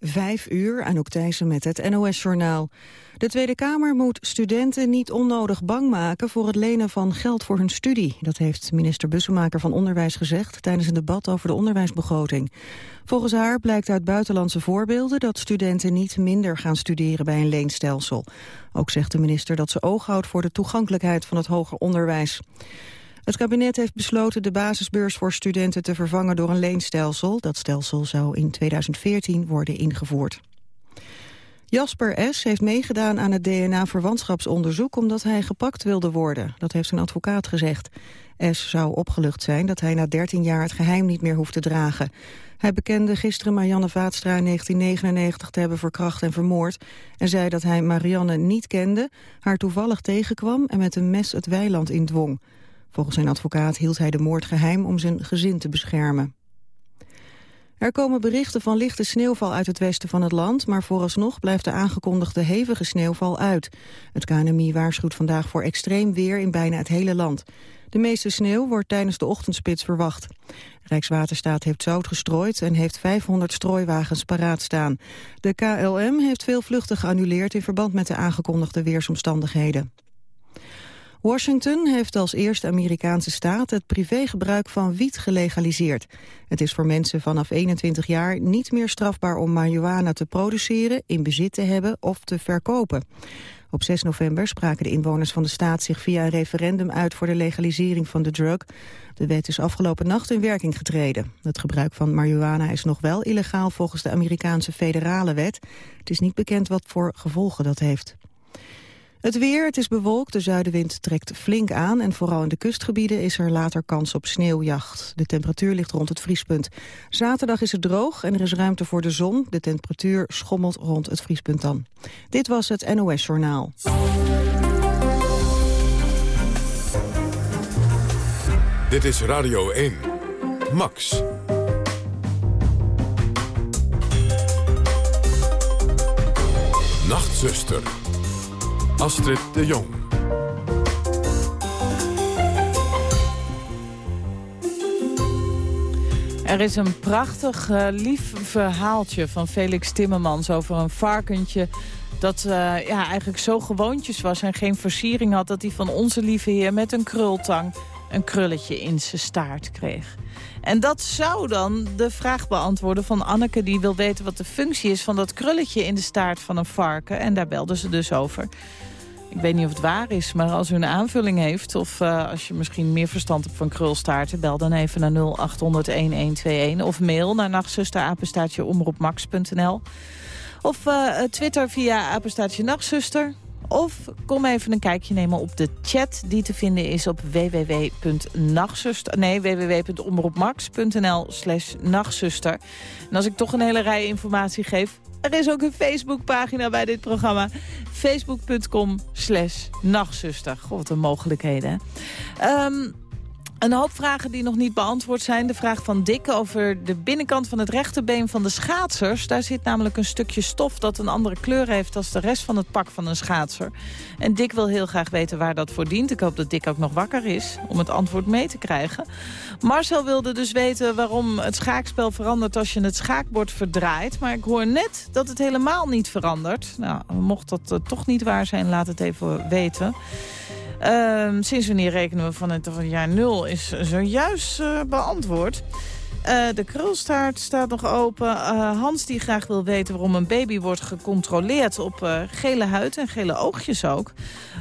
Vijf uur, Anouk Thijssen met het NOS-journaal. De Tweede Kamer moet studenten niet onnodig bang maken voor het lenen van geld voor hun studie. Dat heeft minister Bussemaker van Onderwijs gezegd tijdens een debat over de onderwijsbegroting. Volgens haar blijkt uit buitenlandse voorbeelden dat studenten niet minder gaan studeren bij een leenstelsel. Ook zegt de minister dat ze oog houdt voor de toegankelijkheid van het hoger onderwijs. Het kabinet heeft besloten de basisbeurs voor studenten te vervangen door een leenstelsel. Dat stelsel zou in 2014 worden ingevoerd. Jasper S. heeft meegedaan aan het DNA-verwantschapsonderzoek omdat hij gepakt wilde worden. Dat heeft zijn advocaat gezegd. S. zou opgelucht zijn dat hij na 13 jaar het geheim niet meer hoeft te dragen. Hij bekende gisteren Marianne Vaatstra in 1999 te hebben verkracht en vermoord... en zei dat hij Marianne niet kende, haar toevallig tegenkwam... en met een mes het weiland indwong. Volgens zijn advocaat hield hij de moord geheim om zijn gezin te beschermen. Er komen berichten van lichte sneeuwval uit het westen van het land... maar vooralsnog blijft de aangekondigde hevige sneeuwval uit. Het KNMI waarschuwt vandaag voor extreem weer in bijna het hele land. De meeste sneeuw wordt tijdens de ochtendspits verwacht. Rijkswaterstaat heeft zout gestrooid en heeft 500 strooiwagens paraat staan. De KLM heeft veel vluchten geannuleerd in verband met de aangekondigde weersomstandigheden. Washington heeft als eerste Amerikaanse staat het privégebruik van wiet gelegaliseerd. Het is voor mensen vanaf 21 jaar niet meer strafbaar om marihuana te produceren, in bezit te hebben of te verkopen. Op 6 november spraken de inwoners van de staat zich via een referendum uit voor de legalisering van de drug. De wet is afgelopen nacht in werking getreden. Het gebruik van marihuana is nog wel illegaal volgens de Amerikaanse federale wet. Het is niet bekend wat voor gevolgen dat heeft. Het weer, het is bewolkt, de zuidenwind trekt flink aan... en vooral in de kustgebieden is er later kans op sneeuwjacht. De temperatuur ligt rond het vriespunt. Zaterdag is het droog en er is ruimte voor de zon. De temperatuur schommelt rond het vriespunt dan. Dit was het NOS Journaal. Dit is Radio 1. Max. Nachtzuster. Astrid de Jong. Er is een prachtig, uh, lief verhaaltje van Felix Timmermans over een varkentje dat uh, ja, eigenlijk zo gewoontjes was en geen versiering had... dat hij van onze lieve heer met een krultang een krulletje in zijn staart kreeg. En dat zou dan de vraag beantwoorden van Anneke... die wil weten wat de functie is van dat krulletje in de staart van een varken. En daar belden ze dus over. Ik weet niet of het waar is, maar als u een aanvulling heeft... of uh, als je misschien meer verstand hebt van krulstaarten... bel dan even naar 0800-1121 of mail naar nachtzusterapenstaatje omroepmax.nl. Of uh, Twitter via apenstaatje nachtzuster. Of kom even een kijkje nemen op de chat die te vinden is op www.nachtzuster. Nee, www.omroepmax.nl slash nachtzuster. En als ik toch een hele rij informatie geef... Er is ook een Facebookpagina bij dit programma. Facebook.com slash nachtzuster. God, wat een mogelijkheden. Um, een hoop vragen die nog niet beantwoord zijn. De vraag van Dick over de binnenkant van het rechterbeen van de schaatsers. Daar zit namelijk een stukje stof dat een andere kleur heeft... als de rest van het pak van een schaatser. En Dick wil heel graag weten waar dat voor dient. Ik hoop dat Dick ook nog wakker is om het antwoord mee te krijgen. Marcel wilde dus weten waarom het schaakspel verandert als je het schaakbord verdraait. Maar ik hoor net dat het helemaal niet verandert. Nou, mocht dat uh, toch niet waar zijn, laat het even weten. Uh, sinds wanneer rekenen we van het jaar nul is zojuist uh, beantwoord. Uh, de krulstaart staat nog open. Uh, Hans die graag wil weten waarom een baby wordt gecontroleerd op gele huid en gele oogjes ook.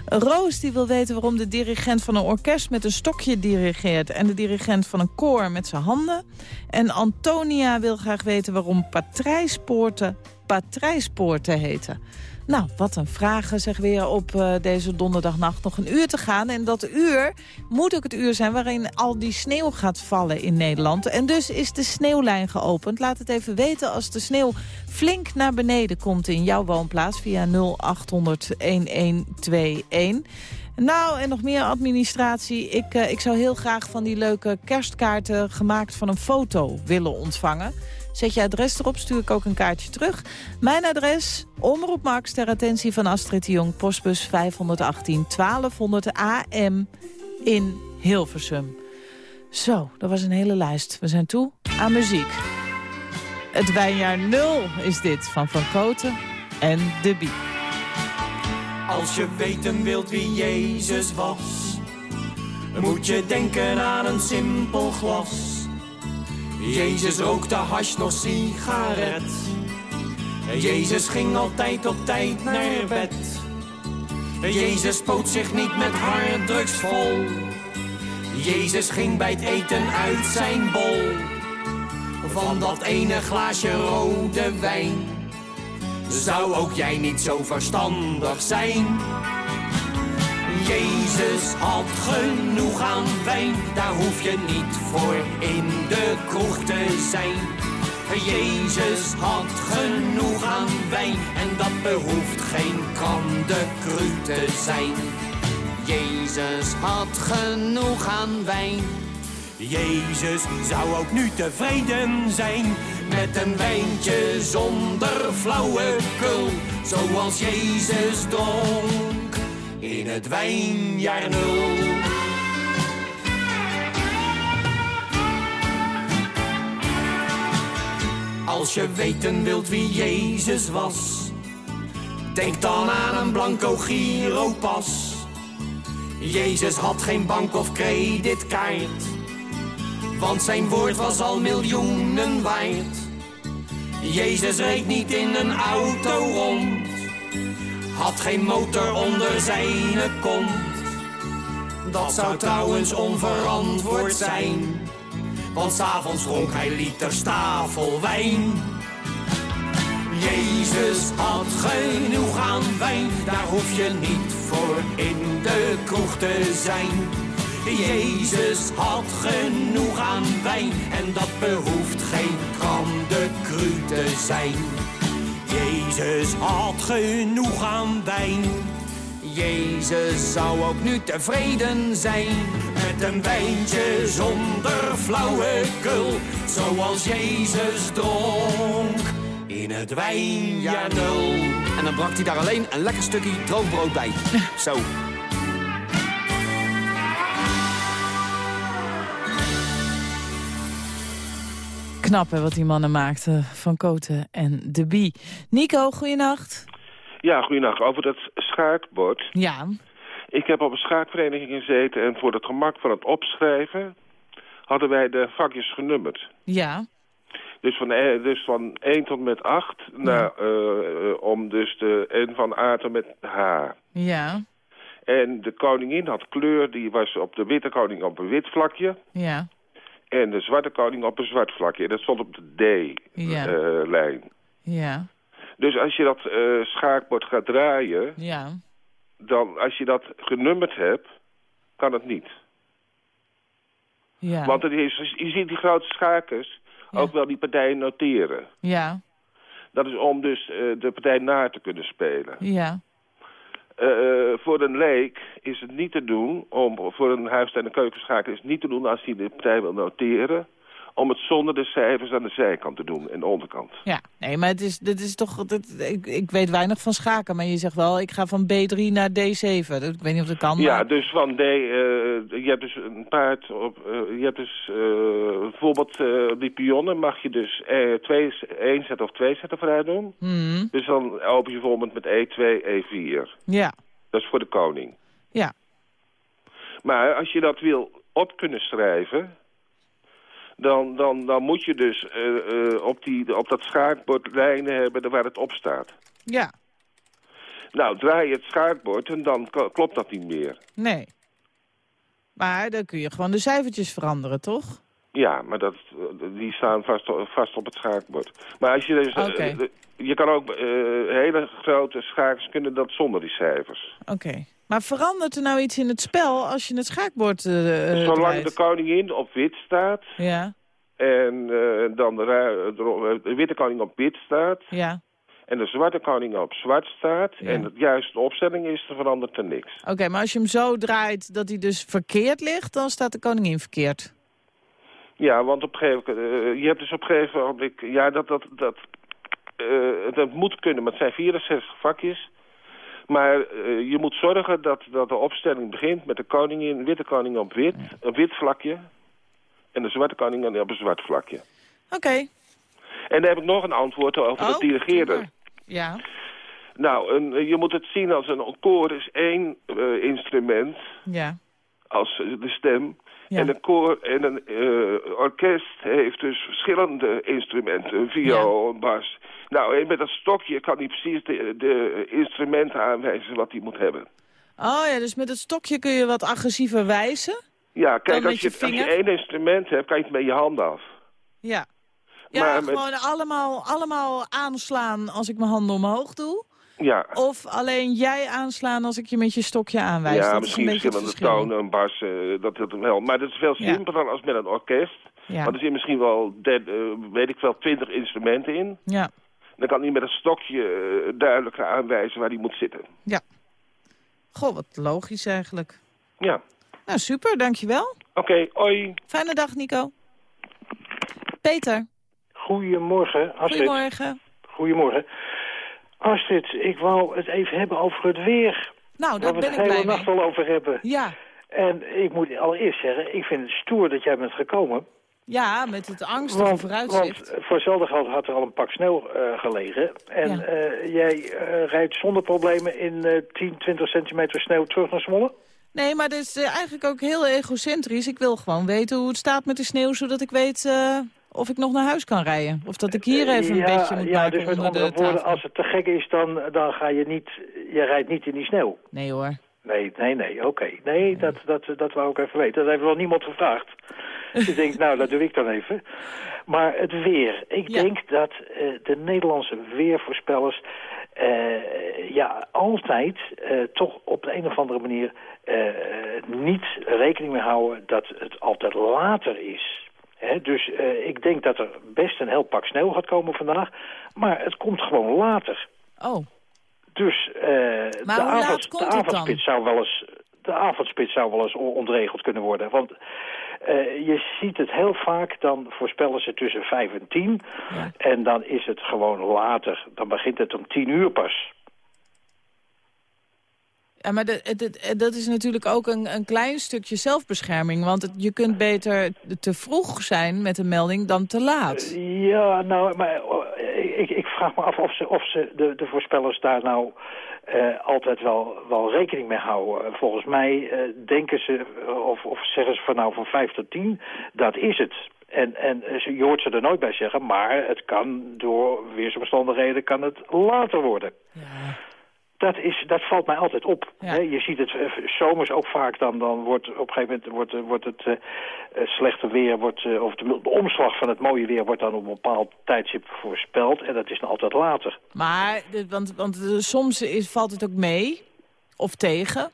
Roos die wil weten waarom de dirigent van een orkest met een stokje dirigeert... en de dirigent van een koor met zijn handen. En Antonia wil graag weten waarom patrijspoorten patrijspoorten heten. Nou, wat een vragen zeg weer op uh, deze donderdagnacht nog een uur te gaan. En dat uur moet ook het uur zijn waarin al die sneeuw gaat vallen in Nederland. En dus is de sneeuwlijn geopend. Laat het even weten als de sneeuw flink naar beneden komt in jouw woonplaats via 0800 1121. Nou, en nog meer administratie. Ik, uh, ik zou heel graag van die leuke kerstkaarten gemaakt van een foto willen ontvangen. Zet je adres erop, stuur ik ook een kaartje terug. Mijn adres, Omroep Max, ter attentie van Astrid de Jong... postbus 518 1200 AM in Hilversum. Zo, dat was een hele lijst. We zijn toe aan muziek. Het wijnjaar 0 is dit van Van Koten en De Bie. Als je weten wilt wie Jezus was, moet je denken aan een simpel glas. Jezus rookte hash nog sigaret. Jezus ging altijd op tijd naar bed. Jezus poot zich niet met harddrugs vol. Jezus ging bij het eten uit zijn bol. Van dat ene glaasje rode wijn. Zou ook jij niet zo verstandig zijn? Jezus had genoeg aan wijn, daar hoef je niet voor in de kroeg te zijn. Jezus had genoeg aan wijn en dat behoeft geen cru te zijn. Jezus had genoeg aan wijn. Jezus zou ook nu tevreden zijn met een wijntje zonder flauwekul, zoals Jezus dronk in het wijnjaar nul. Als je weten wilt wie Jezus was, denk dan aan een blanco giropas. Jezus had geen bank of creditkaart, want zijn woord was al miljoenen waard. Jezus reed niet in een auto rond, had geen motor onder zijn kont. Dat zou trouwens onverantwoord zijn want s'avonds dronk hij liter stafel wijn. Jezus had genoeg aan wijn, daar hoef je niet voor in de kroeg te zijn. Jezus had genoeg aan wijn en dat behoeft geen kram de cru te zijn. Jezus had genoeg aan wijn. Jezus zou ook nu tevreden zijn met een wijntje zonder flauwekul, zoals Jezus dronk in het wijnjaar nul. En dan brak hij daar alleen een lekker stukje droogbrood bij. Zo. Knap hè, wat die mannen maakten van Koten en De Bie. Nico, goeienacht. Ja, goeienacht. Over dat schaakbord. Ja. Ik heb op een schaakvereniging gezeten en voor het gemak van het opschrijven hadden wij de vakjes genummerd. Ja. Dus van, e- dus van 1 tot met 8, nou, uh, om dus de N van A tot met H. Ja. En de koningin had kleur, die was op de witte koning op een wit vlakje. Ja. En de zwarte koning op een zwart vlakje. Dat stond op de D-lijn. Ja. ja. Dus als je dat uh, schaakbord gaat draaien... Ja. dan als je dat genummerd hebt, kan het niet. Ja. Want het is, je ziet die grote schakers Ja. ook wel die partijen noteren. Ja. Dat is om dus eh, de partij na te kunnen spelen. Ja. Eh, voor een leek is het niet te doen, om, voor een huis- en keukenschakel is het niet te doen als hij de partij wil noteren, om het zonder de cijfers aan de zijkant te doen, en de onderkant. Ja, nee, maar het is, dit is toch... Dit, ik, ik weet weinig van schaken, maar je zegt wel... ik ga van B3 naar D7. Dat- Ik weet niet of dat kan, Ja, maar- dus van D, eh, je hebt dus een paard op, eh, je hebt dus eh, bijvoorbeeld die pionnen mag je dus twee, één set of twee zetten vooruit doen. Mhm. Dus dan open je bijvoorbeeld met E E2, E4. Ja, Dat is voor de koning. ja, Maar als je dat wil op kunnen schrijven, dan, dan, dan moet je dus eh, eh, op, die, op dat schaakbord lijnen hebben waar het op staat. ja. Nou, draai je het schaakbord en dan klopt dat niet meer. Nee. Maar dan kun je gewoon de cijfertjes veranderen, toch? Ja, maar dat, die staan vast, vast op het schaakbord. Maar als je dus... eh, je kan ook hele grote schakers kunnen dat zonder die cijfers. Oké. Maar verandert er nou iets in het spel als je het schaakbord eh, Zolang draait? de koningin op wit staat Ja, en eh, dan de, de, de witte koning op wit staat... ja. en de zwarte koning op zwart staat... Ja. en het juiste de opstelling is, dan verandert er niks. Oké, maar als je hem zo draait dat hij dus verkeerd ligt... dan staat de koningin verkeerd. Ja, want op een gegeven moment... je hebt dus op een gegeven moment... Ja, dat, dat, dat, dat moet kunnen, maar het zijn 64 vakjes... Maar eh, je moet zorgen dat, dat de opstelling begint met de koningin, witte koning op wit, een wit vlakje. En de zwarte koningin op een zwart vlakje. Oké, En dan heb ik nog een antwoord over Oh, het dirigeren. doe maar. Ja, Nou, een, je moet het zien als een koor is één eh, instrument, ja. als de stem. Ja. En een koor en een eh, orkest heeft dus verschillende instrumenten. Een viool, een bas. Nou, en met dat stokje kan hij precies de, de instrumenten aanwijzen wat hij moet hebben. Oh ja, dus met het stokje kun je wat agressiever wijzen. Ja, kijk, als je, je als je vinger? één instrument hebt, kan je het met je hand af. Ja. Ja, Maar met- gewoon allemaal, allemaal aanslaan als ik mijn handen omhoog doe. Ja, Of alleen jij aanslaan als ik je met je stokje aanwijs. ja dat misschien is een verschillende verschil. tonen, een bas, eh, dat dat wel. Maar dat is veel Ja. simpeler als met een orkest. Ja. Want er zitten misschien wel, eh, weet ik wel, twintig instrumenten in. Ja. Dan kan hij met een stokje eh, duidelijker aanwijzen waar hij moet zitten. Goh, wat logisch eigenlijk. Ja, Nou, super, dankjewel. oké, oi. Fijne dag, Nico. Peter, Goedemorgen, Astrid. goedemorgen. Goedemorgen. Astrid, ik wou het even hebben over het weer. Nou, daar waar we ben het ik de hele blij nacht mee. al over hebben. Ja, En ik moet allereerst zeggen, ik vind het stoer dat jij bent gekomen. ja, met het angstige Want, vooruitzicht. want voor geld had er al een pak sneeuw eh, gelegen. En Ja. eh, jij eh, rijdt zonder problemen in eh 10, 20 centimeter sneeuw terug naar Zwolle? Nee, maar dat is eigenlijk ook heel egocentrisch. Ik wil gewoon weten hoe het staat met de sneeuw... zodat ik weet of ik nog naar huis kan rijden. Of dat ik hier even een ja, bedje moet ja, maken dus met onder de andere woorden, tafel. als het te gek is, dan, dan ga je niet, je rijdt niet in die sneeuw. Nee hoor. Nee, nee, nee, oké. Nee, dat, dat, dat wou ik even weten. Dat heeft wel niemand gevraagd. Dus ik denk, nou, dat doe ik dan even. Maar het weer. Ik Ja. denk dat eh, de Nederlandse weervoorspellers... eh, ja, altijd eh, toch op de een of andere manier... eh, niet rekening mee houden dat het altijd later is. Dus eh, ik denk dat er best een heel pak sneeuw gaat komen vandaag. Maar het komt gewoon later. Oh, Dus eh, de, hoe laat avond, komt de het dan? avondspits zou wel eens de avondspits zou wel eens on- ontregeld kunnen worden. Want eh, je ziet het heel vaak, dan voorspellen ze tussen 5 en 10. Ja. En dan is het gewoon later. Dan begint het om 10 uur pas. Ja, maar de- dat is natuurlijk ook een, een klein stukje zelfbescherming. Want het- je kunt beter te vroeg zijn met een melding dan te laat. Ja, nou, maar oh, ik, ik vraag me af of, ze, of ze de, de voorspellers daar nou eh, altijd wel, wel rekening mee houden. Volgens mij eh, denken ze, eh, of, of zeggen ze van nou van 5 tot 10, dat is het. En, en eh, ze- je hoort ze er nooit bij zeggen, maar het kan door weersomstandigheden kan het later worden. Ja. Dat, is, dat valt mij altijd op. Ja. Je ziet het eh, zomers ook vaak, dan, dan wordt op een gegeven moment wordt, eh, wordt het eh, slechte weer, wordt, of de, de omslag van het mooie weer wordt dan op een bepaald tijdstip voorspeld. En dat is dan altijd later. Maar, want, want soms is, valt het ook mee of tegen.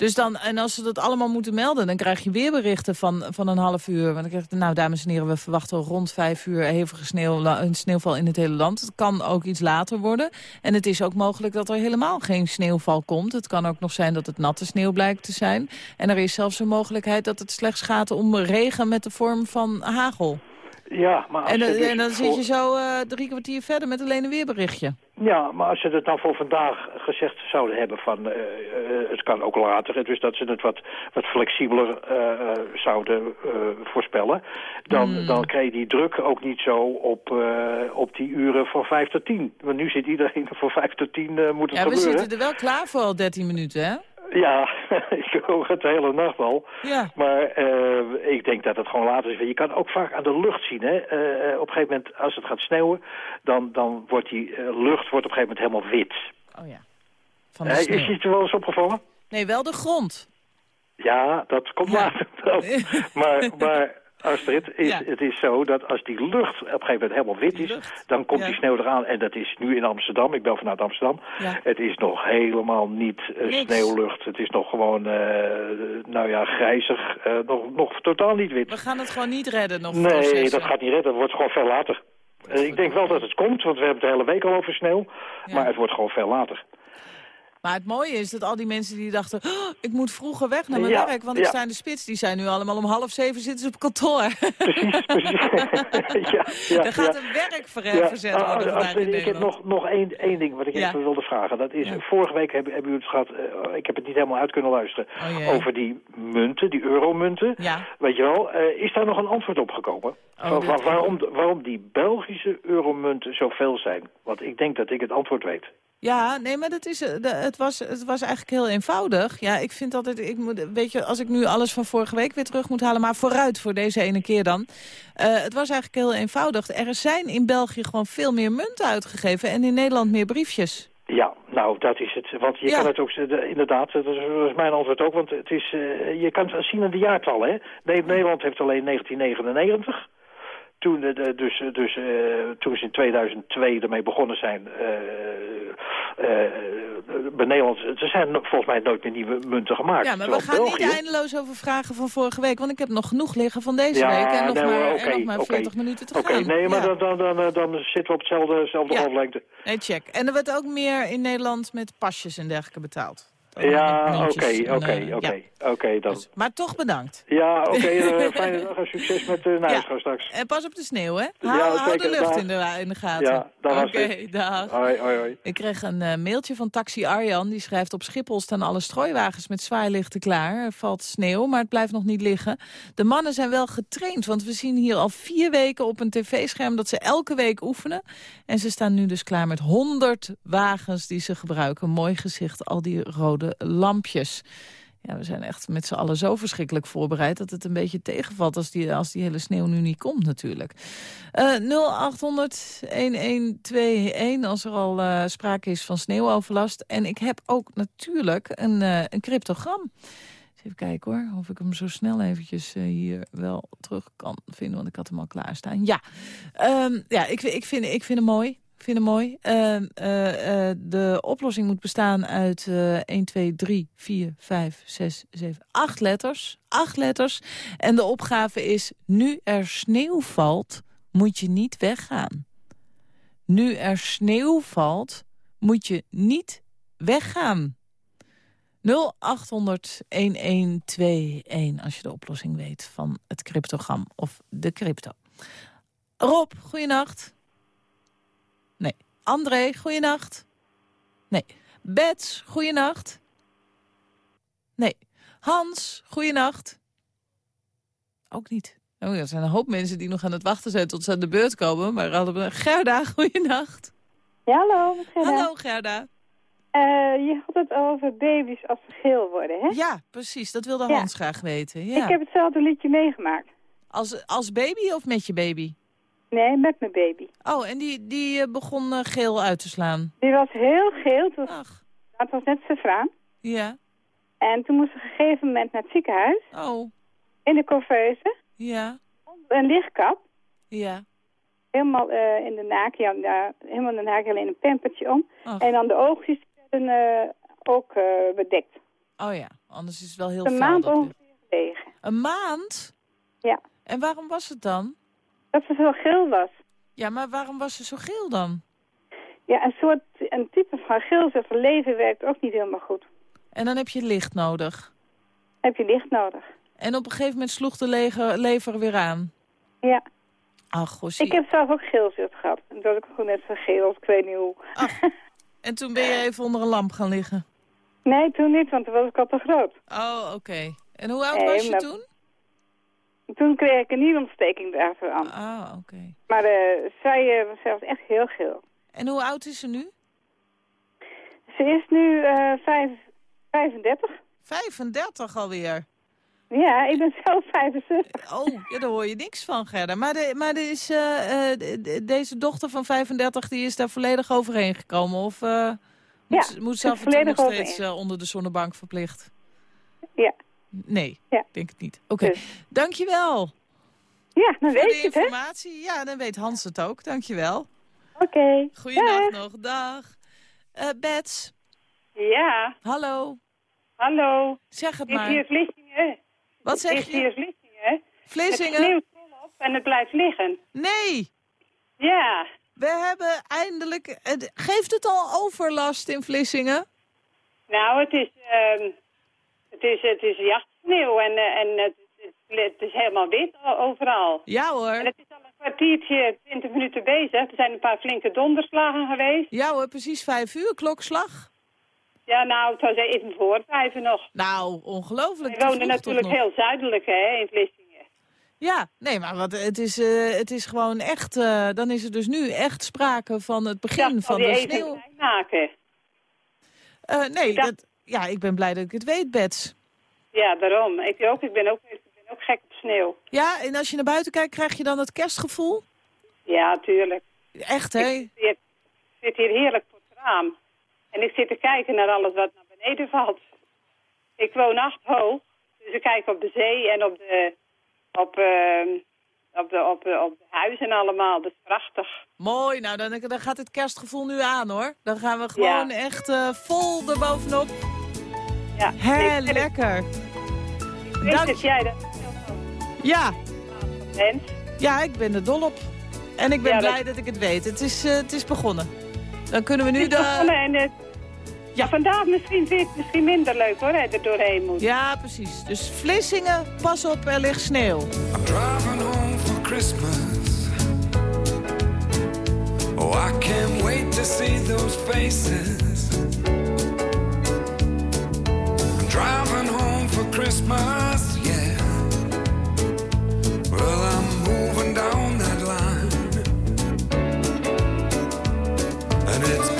Dus dan, en als ze dat allemaal moeten melden, dan krijg je weerberichten van, van een half uur. Want dan krijg je, nou dames en heren, we verwachten rond vijf uur hevige sneeuw, een sneeuwval in het hele land. Het kan ook iets later worden. En het is ook mogelijk dat er helemaal geen sneeuwval komt. Het kan ook nog zijn dat het natte sneeuw blijkt te zijn. En er is zelfs een mogelijkheid dat het slechts gaat om regen met de vorm van hagel. Ja, maar als En, dus en dan voor- zit je zo eh, drie kwartier verder met alleen een weerberichtje. Ja, maar als ze het dan voor vandaag gezegd zouden hebben van eh, eh, het kan ook later, dus dat ze het wat, wat flexibeler zouden voorspellen, dan, Hmm. dan krijg je die druk ook niet zo op, op die uren van 5 tot 10. Want nu zit iedereen voor 5 tot 10 eh, moet het Ja, we gebeuren. zitten er wel klaar voor al 13 minuten, hè? Ja, ik hoor het de hele nacht al. Ja. Maar eh, ik denk dat het gewoon later is. Je kan ook vaak aan de lucht zien. Hè? Eh, eh, op een gegeven moment, als het gaat sneeuwen, dan, dan wordt die lucht wordt op een gegeven moment helemaal wit. Oh ja. Van de is je het er wel eens opgevallen? Nee, wel de grond. Ja, dat komt later maar, maar Astrid, is, Ja. het is zo dat als die lucht op een gegeven moment helemaal wit is... dan komt Ja. die sneeuw eraan. En dat is nu in Amsterdam. Ik ben vanuit Amsterdam. Ja. Het is nog helemaal niet eh, sneeuwlucht. Het is nog gewoon, eh, nou ja, grijzig. eh, nog, nog totaal niet wit. We gaan het gewoon niet redden nog Nee, dat gaat niet redden. Dat wordt gewoon veel later. Ik denk wel dat het komt, want we hebben het de hele week al over sneeuw. Maar het wordt gewoon veel later. Maar het mooie is dat al die mensen die dachten... "Oh, ik moet vroeger weg naar mijn Ja, werk, want ik sta in de spits. Die zijn nu allemaal om half zeven zitten ze op kantoor. Precies, precies. ja, er gaat een werkverzet verzet ah, worden ah, vandaag in ik heb nog, nog één, één ding wat ik even wilde vragen. Dat is, vorige week hebben, hebben jullie het gehad, eh, ik heb het niet helemaal uit kunnen luisteren, Oh over die munten, die euromunten. Weet je wel, eh, is daar nog een antwoord op gekomen? Oh, waarom, waarom die Belgische euromunten zoveel zijn? Want ik denk dat ik het antwoord weet. Ja, nee, maar dat is, eh, de- het, was, het was eigenlijk heel eenvoudig. Ja, ik vind altijd, ik moet, weet je, als ik nu alles van vorige week weer terug moet halen, maar vooruit voor deze ene keer dan. Eh, het was eigenlijk heel eenvoudig. Er zijn in België gewoon veel meer munten uitgegeven en in Nederland meer briefjes. Ja, nou, dat is het. Want je Ja. kan het ook, de- inderdaad, dat is, dat is mijn antwoord ook. Want het is, eh, je kan het zien in de jaartallen, hè. Ne- Nederland heeft alleen 1999. Toen, de- dus, dus, eh, toen ze in 2002 ermee begonnen zijn, eh, eh, bij Nederland, er zijn volgens mij nooit meer nieuwe munten gemaakt. Ja, maar we gaan België- niet eindeloos over vragen van vorige week, want ik heb nog genoeg liggen van deze Ja, week en nog nee, maar, en oké, nog maar oké. 40 minuten te Oké, gaan. nee, maar Ja. dan, dan, dan, dan zitten we op hetzelfde, dezelfde Ja. golflengte. Nee, check. En er werd ook meer in Nederland met pasjes en dergelijke betaald. Dan Ja, met oké, oké, eh, oké. ja. Oké, dan. Dus- maar toch bedankt. Ja, oké, eh, fijne dag en succes met de Nijsgouw straks. En pas op de sneeuw, hè? Hou, Ja, hou de lucht dag. in de, in de gaten. Ja, dat was Oké, dag. Hoi, hoi, hoi. Ik kreeg een eh, mailtje van Taxi Arjan. Die schrijft op Schiphol staan alle strooiwagens met zwaailichten klaar. Er valt sneeuw, maar het blijft nog niet liggen. De mannen zijn wel getraind, want we zien hier al vier weken op een tv-scherm... dat ze elke week oefenen. En ze staan nu dus klaar met 100 wagens die ze gebruiken. Mooi gezicht, al die rode lampjes. Ja, we zijn echt met z'n allen zo verschrikkelijk voorbereid... dat het een beetje tegenvalt als die, als die hele sneeuw nu niet komt natuurlijk. Eh 0800-1121 als er al eh, sprake is van sneeuwoverlast. En ik heb ook natuurlijk een, eh, een cryptogram. Even kijken hoor, of ik hem zo snel eventjes hier wel terug kan vinden. Want ik had hem al klaarstaan. Ja, Ehm, ja ik, ik, vind, ik vind hem mooi. Ik vind hem mooi. Ehm, eh, eh, de oplossing moet bestaan uit eh 1, 2, 3, 4, 5, 6, 7, 8 letters. 8 letters. En de opgave is, nu er sneeuw valt, moet je niet weggaan. Nu er sneeuw valt, moet je niet weggaan. 0800-1121 als je de oplossing weet van het cryptogram of de crypto. Rob, goeienacht. André, goeienacht. Nee. Bets, goeienacht. Nee. Hans, goeienacht. Ook niet. Oh, er zijn een hoop mensen die nog aan het wachten zijn tot ze aan de beurt komen. Maar. Gerda, goeienacht. Ja, hallo. Gerda. Hallo Gerda. Eh, je had het over baby's als ze geel worden, hè? Ja, precies. Dat wilde Ja. Hans graag weten. Ja. Ik heb hetzelfde liedje meegemaakt. Als, als baby of met je baby? Nee, met mijn baby. Oh, en die, die eh, begon eh, geel uit te slaan. Die was heel geel. Ach, dat was net Safraan. ja. En toen moest ze op een gegeven moment naar het ziekenhuis. Oh, In de couveuse. ja. Een lichtkap. Ja. Helemaal eh, in de naak. Ja, helemaal in de naak. Alleen een pampertje om. Ach. En dan de oogjes werden ook bedekt. Oh ja, anders is het wel heel Een maand ongeveer gelegen. Een maand? Ja. En waarom was het dan? Dat ze zo geel was. Ja, maar waarom was ze zo geel dan? Ja, een soort, een type van geel. Leven werkt ook niet helemaal goed. En dan heb je licht nodig. heb je licht nodig. En op een gegeven moment sloeg de leger, lever weer aan. Ja. Ach, gossie. Ik heb zelf ook geelzucht gehad. En dat ik gewoon net zo geel ik weet niet hoe. Ach, en toen ben je even onder een lamp gaan liggen. Nee, toen niet, want toen was ik al te groot. Oh, oké. En hoe oud Nee, was je maar- toen? Toen kreeg ik een nierontsteking erachteraan. Ah, oké. Maar eh, zij eh, was zelfs echt heel geel. En hoe oud is ze nu? Ze is nu eh, vijf, 35. 35 alweer. Ja, ik ben zelf 65. Oh, ja, daar hoor je niks van, Gerda. Maar, de, maar is, eh, eh, de- de- deze dochter van 35 die is daar volledig overheen gekomen? Of eh, moet, Ja, moet is ze af en toe volledig nog steeds eh, onder de zonnebank verplicht? Ja. Nee, Ja. denk het niet. Oké, Dus. dankjewel Ja, dan weet je het, hè? informatie. Ja, dan weet Hans het ook. Dankjewel. Oké. Dag. nog. Dag. Eh Bets, Ja, hallo. hallo. Zeg het maar. hier is Vlissingen. Wat zeg hier je? is Vlissingen. Het Vlissingen? sneeuwt volop en het blijft liggen. Nee, Ja, we hebben eindelijk... Geeft het al overlast in Vlissingen? Nou, het is, ehm, het is, het is jachtsneeuw en, eh, en het, het, is helemaal wit overal. Ja En hoor. het is al een kwartiertje, 20 minuten bezig. Er zijn een paar flinke donderslagen geweest. Ja hoor, precies vijf uur, klokslag. Ja, nou, het was even voor vijven nog. Nou, ongelooflijk. We wonen natuurlijk heel zuidelijk, hè, in Vlissingen. Ja, nee, maar wat, het, is, eh, het is gewoon echt... eh, dan is er dus nu echt sprake van het begin van de sneeuw. maken. Eh, nee, dat, ja, ik ben blij dat ik het weet, Bets. Ja, daarom. Ik ook. Ik ben ook, ik ben ook gek op sneeuw. Ja, en als je naar buiten kijkt, krijg je dan het kerstgevoel? Ja, tuurlijk. Echt, hè? Ik zit, zit hier heerlijk voor het raam. En ik zit te kijken naar alles wat naar beneden valt. Ik woon acht hoog, dus ik kijk op de zee en op de, op, ehm, op de, op de, op de huizen allemaal. Dat is prachtig. Mooi, nou dan, dan gaat het kerstgevoel nu aan, hoor. Dan gaan we gewoon Ja. echt eh, vol erbovenop. Ja, Hé, lekker. weet Dank- dat jij dat Ja, ja, ik ben er dol op. En ik ben Ja, blij dat ik het weet. Het is, eh, het is begonnen. Dan kunnen we nu Het is begonnen de... en het, Ja. vandaag misschien vind je het misschien minder leuk hoor, hij er doorheen moet. Ja, precies. Dus Vlissingen, pas op, er ligt sneeuw. I'm driving home for Christmas. Oh, I can't wait to see those faces. Christmas, yeah. Well, I'm moving down that line. And it's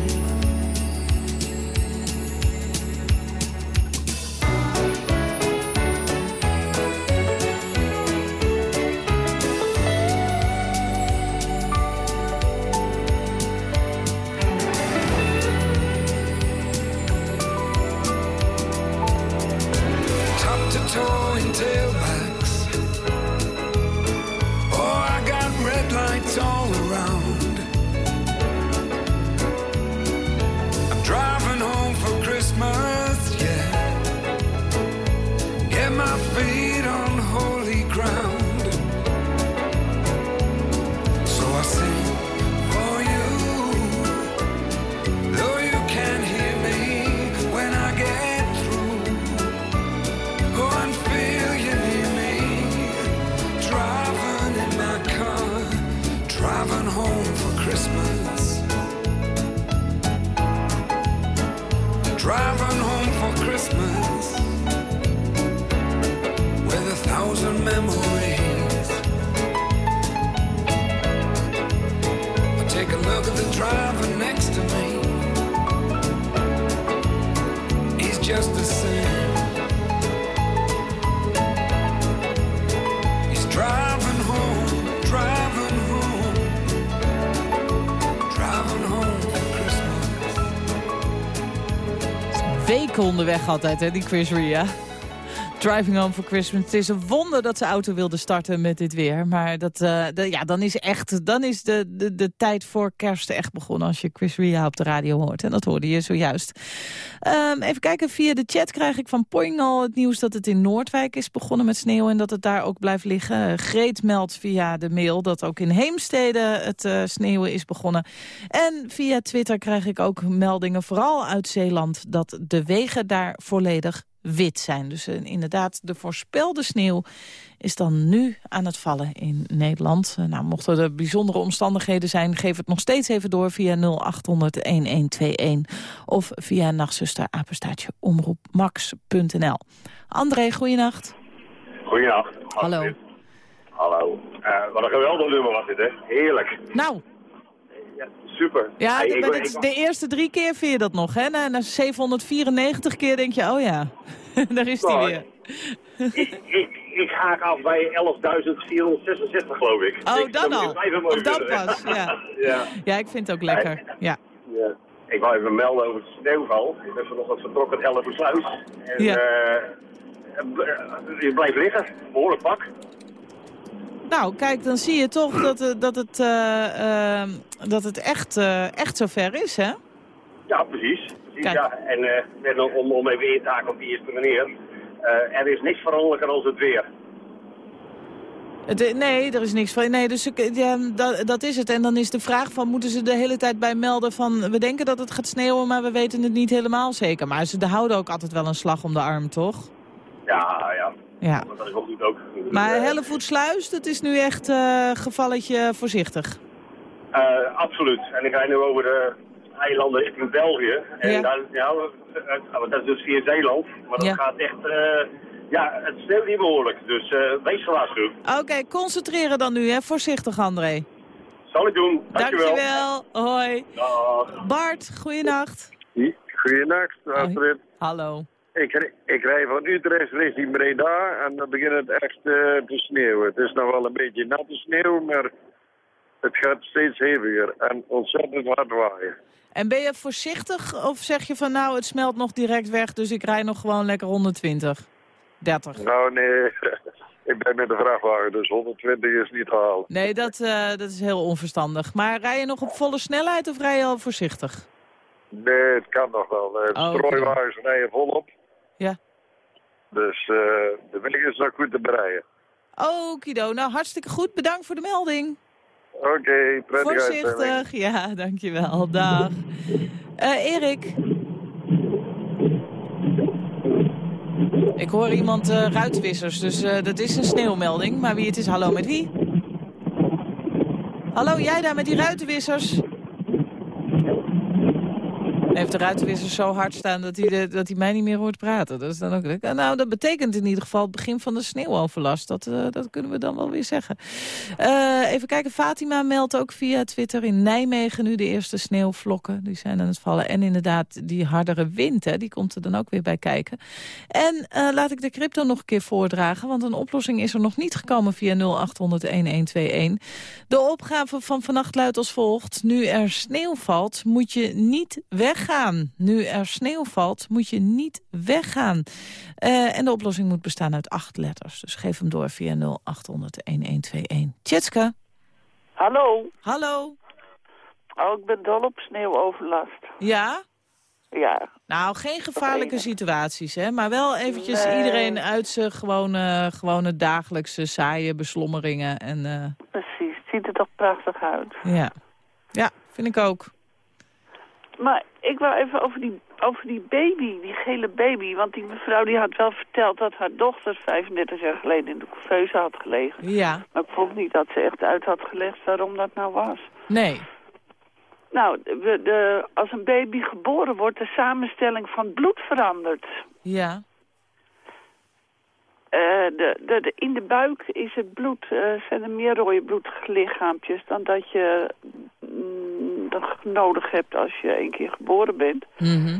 Onderweg altijd, hè, die Chris Ria. Driving Home for Christmas. Het is een wonder dat ze auto wilde starten met dit weer. Maar dat, eh, ja, dan is, echt, dan is de, de, de tijd voor kerst echt begonnen... als je Chris Ria op de radio hoort. En dat hoorde je zojuist. Ehm, even kijken, via de chat krijg ik van Poing al het nieuws... dat het in Noordwijk is begonnen met sneeuw... en dat het daar ook blijft liggen. Greet meldt via de mail dat ook in Heemstede het eh, sneeuwen is begonnen. En via Twitter krijg ik ook meldingen, vooral uit Zeeland... dat de wegen daar volledig wit zijn. Dus eh, inderdaad, de voorspelde sneeuw is dan nu aan het vallen in Nederland. Eh, nou, mochten er bijzondere omstandigheden zijn... geef het nog steeds even door via 0800-1121... of via nachtzuster apenstaartje omroepmax.nl. André, goeienacht. Goeienacht. Hallo. Hallo. Eh, wat een geweldig nummer was dit, hè? Heerlijk. Nou, Ja, super. ja, Hey, de, ik- maar ik- dit- de eerste drie keer vind je dat nog, hè? Na, na 794 keer denk je, oh ja, daar is Nou, weer. ik, haak af bij 11.466, geloof ik. Oh, Ik- dan al. Of hè? pas, ja. ja. Ja, ik vind het ook lekker, ja. ja. Ik wou even melden over het sneeuwval. Ik ben vanochtend vertrokken uit Elleversluis. En Ja. eh, je blijft liggen. Behoorlijk pak. Nou, kijk, dan zie je toch dat, het- dat het, eh, eh, dat het echt, eh, echt zover is, hè? Ja, precies. precies ja. En eh, net om, om- even in te haken op die eerste meneer. er is niks veranderlijker als het weer. Het, nee, er is niks van. Nee, dus ja, dat, dat is het. En dan is de vraag van, moeten ze de hele tijd bij melden van... we denken dat het gaat sneeuwen, maar we weten het niet helemaal zeker. Maar ze houden ook altijd wel een slag om de arm, toch? Ja, ja. Ja. Dat is wel goed ook. Maar Hellevoetsluis, dat is nu echt eh gevalletje voorzichtig. eh, absoluut. En ik rijd nu over de eilanden richting België. En Ja. daar, ja, eh, dat is dus via Zeeland. Maar dat Ja. gaat echt... eh, ja, het sneeuwt niet behoorlijk. Dus eh, wees gewaarschuwd. Oké, concentreren dan nu, hè. Voorzichtig, André. Zal ik doen. Dankjewel. Dankjewel. Hoi. Dag. Bart, goeienacht. Goedenacht, Astrid. Hallo. Ik, ik rij van Utrecht richting Breda en dan begint het echt eh, te sneeuwen. Het is nog wel een beetje natte sneeuw, maar het gaat steeds heviger en ontzettend hard waaien. En ben je voorzichtig of zeg je van nou, het smelt nog direct weg, dus ik rij nog gewoon lekker 120? 30? Nou nee, ik ben met de vrachtwagen, dus 120 is niet te halen. Nee, dat, eh, dat is heel onverstandig. Maar rij je nog op volle snelheid of rij je al voorzichtig? Nee, het kan nog wel. De Oh, strooiwagens rijden volop. Ja. Dus eh, de weg is nog goed te bereiden. Okido, nou hartstikke goed. Bedankt voor de melding. Oké, prettig uitzending. Voorzichtig, ja, dankjewel. Dag. Eh Erik. Ik hoor iemand eh ruitwissers, dus dat is een sneeuwmelding. Maar wie het is, hallo, met wie? Hallo, jij daar met die ruitenwissers? Heeft de ruitenwissers zo hard staan dat hij, dat hij mij niet meer hoort praten. Dat is dan ook leuk. Nou, dat betekent in ieder geval het begin van de sneeuwoverlast. Dat, eh, dat kunnen we dan wel weer zeggen. Eh, even kijken, Fatima meldt ook via Twitter in Nijmegen nu de eerste sneeuwvlokken. Die zijn aan het vallen. En inderdaad, die hardere wind, die komt er dan ook weer bij kijken. En eh, laat ik de crypto nog een keer voordragen. Want een oplossing is er nog niet gekomen via 0800-1121. De opgave van vannacht luidt als volgt. Nu er sneeuw valt, moet je niet weggaan. Nu er sneeuw valt, moet je niet weggaan. Eh, en de oplossing moet bestaan uit acht letters. Dus geef hem door via 0800-1121. Tjitske. Hallo. Hallo. Oh, ik ben dol op sneeuwoverlast. Ja? Ja. Nou, geen gevaarlijke situaties, hè? Maar wel eventjes Nee. iedereen uit zijn gewone, gewone dagelijkse saaie beslommeringen. En, eh, Precies. Het ziet er toch prachtig uit. ja. ja, vind ik ook. Maar ik wou even over die, over die baby, die gele baby. Want die mevrouw die had wel verteld dat haar dochter 35 jaar geleden in de couveuse had gelegen. Ja. Maar ik vond niet dat ze echt uit had gelegd waarom dat nou was. Nee. Nou, de, de, als een baby geboren wordt, de samenstelling van bloed verandert. Ja. Eh, de, de, de- in de buik is het bloed, eh, zijn er meer rode bloedlichaampjes dan dat je mm, dat nodig hebt als je een keer geboren bent. Mhm.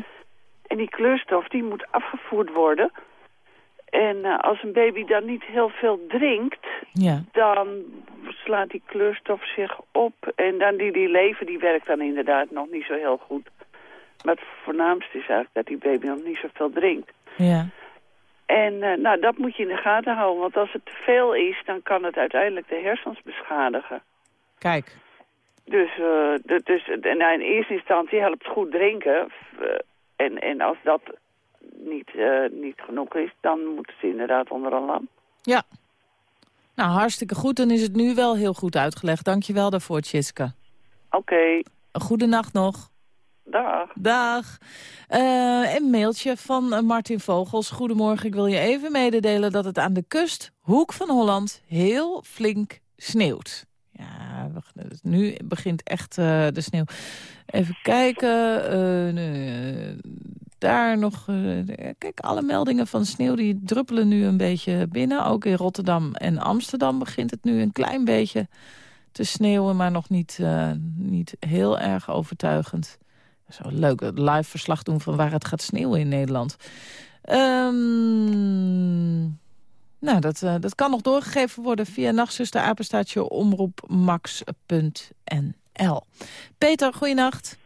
En die kleurstof die moet afgevoerd worden. En eh, als een baby dan niet heel veel drinkt, Ja. dan slaat die kleurstof zich op. En dan die, die lever die werkt dan inderdaad nog niet zo heel goed. Maar het voornaamste is eigenlijk dat die baby nog niet zoveel drinkt. Ja. En eh, nou, dat moet je in de gaten houden. Want als het te veel is, dan kan het uiteindelijk de hersens beschadigen. Kijk. Dus, eh, dus en nou, in eerste instantie helpt goed drinken. Eh, en, en als dat niet, niet genoeg is, dan moeten ze inderdaad onder een lamp. Ja. Nou, hartstikke goed. Dan is het nu wel heel goed uitgelegd. Dank je wel daarvoor, Tjiska. Oké. Een goede nacht nog. Dag. Dag. Eh, een mailtje van eh, Martin Vogels. Goedemorgen, ik wil je even mededelen dat het aan de kust, hoek van Holland, heel flink sneeuwt. Ja, nu begint echt eh, de sneeuw. Even kijken. daar nog... kijk, alle meldingen van sneeuw die druppelen nu een beetje binnen. Ook in Rotterdam en Amsterdam begint het nu een klein beetje te sneeuwen... maar nog niet, niet heel erg overtuigend. Zo leuk, het live verslag doen van waar het gaat sneeuwen in Nederland. Ehm, nou, dat, eh, dat kan nog doorgegeven worden via nachtzuster apenstaatje omroepmax.nl. Peter, goeienacht.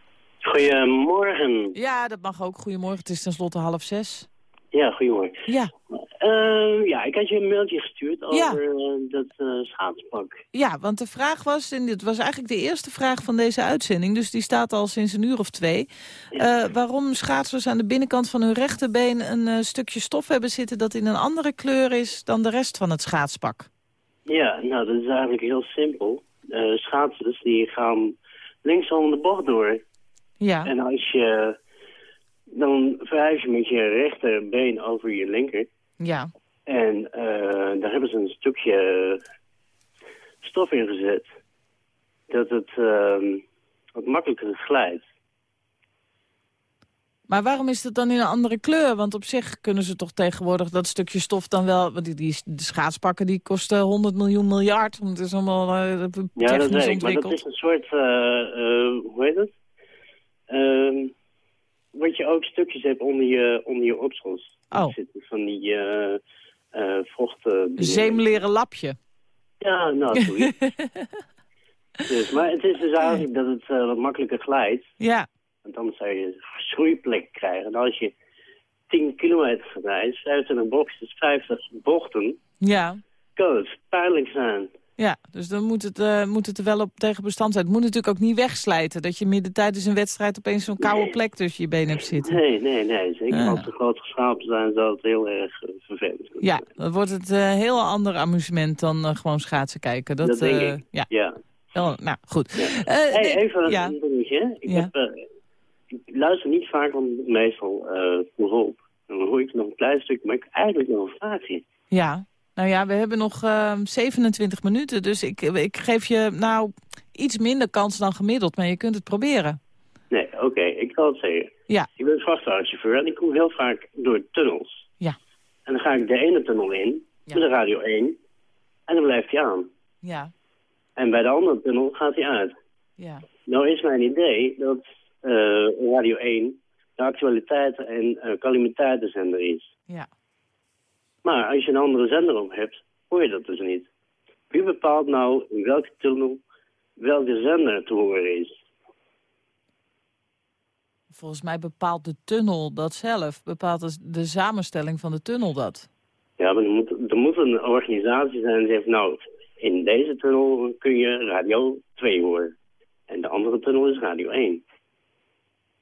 Goedemorgen. Ja, dat mag ook. Goedemorgen, het is tenslotte half zes. Ja, goedemorgen. Ja. Eh, ja, ik had je een mailtje gestuurd over eh, dat eh, schaatspak. Ja, want de vraag was, en dit was eigenlijk de eerste vraag van deze uitzending... dus die staat al sinds een uur of twee... waarom schaatsers aan de binnenkant van hun rechterbeen een stukje stof hebben zitten... dat in een andere kleur is dan de rest van het schaatspak. Ja, nou, dat is eigenlijk heel simpel. Schaatsers die gaan linksom de bocht door. Ja. En als je... Dan verhuis je met je rechterbeen over je linker. Ja. En eh, daar hebben ze een stukje stof in gezet. Dat het ehm, wat makkelijker glijdt. Maar waarom is het dan in een andere kleur? Want op zich kunnen ze toch tegenwoordig dat stukje stof dan wel... Want die, die de schaatspakken die kosten 100 miljoen miljard. Want het is allemaal eh, Ja, dat ik. Maar dat is een soort, eh, eh, hoe heet het? Wat je ook stukjes hebt onder je, onder je opschels. Oh. Zitten van die eh vochten. Zeemleren lapje. Ja, nou, zoiets. dus, maar het is dus eigenlijk dat het eh, wat makkelijker glijdt. Ja. Want anders zou je schroeiplek krijgen. En als je 10 kilometer rijden, 25 boxes, 50 bochten, Ja. kan het pijnlijk zijn. Ja, dus dan moet het, eh, moet het er wel op tegen bestand zijn. Het moet natuurlijk ook niet wegslijten. Dat je midden tijdens een wedstrijd opeens zo'n koude plek tussen je benen hebt zitten. Nee, nee, nee. Zeker Ah. als ze groot geschapen zijn, zou het heel erg eh, vervelend zijn. Ja, dan wordt het een heel ander amusement dan eh, gewoon schaatsen kijken. Dat, Dat denk eh, ik. Ja. Ja. Nou, goed. Eh, hey, nee, even ja. een dingetje. Ik, Ja. heb, eh, ik luister niet vaak, want meestal uh, op. Dan hoor ik nog een klein stukje, maar ik heb eigenlijk nog een vraagje. Ja, nou ja, we hebben nog ehm, 27 minuten. Dus ik, ik geef je nou iets minder kans dan gemiddeld. Maar je kunt het proberen. Nee, oké, ik zal het zeggen. Ja. Ik ben vrachtwagenchauffeur en ik kom heel vaak door tunnels. Ja. En dan ga ik de ene tunnel in, met de radio 1, en dan blijft hij aan. Ja, En bij de andere tunnel gaat hij uit. ja. Nou is mijn idee dat eh, Radio 1 de actualiteiten- en uh, calamiteitenzender is. Ja. Maar als je een andere zender op hebt, hoor je dat dus niet. Wie bepaalt nou in welke tunnel welke zender te horen is? Volgens mij bepaalt de tunnel dat zelf. Bepaalt dus de samenstelling van de tunnel dat. Ja, maar er moet, er moet een organisatie zijn die zegt, nou, in deze tunnel kun je Radio 2 horen. En de andere tunnel is Radio 1.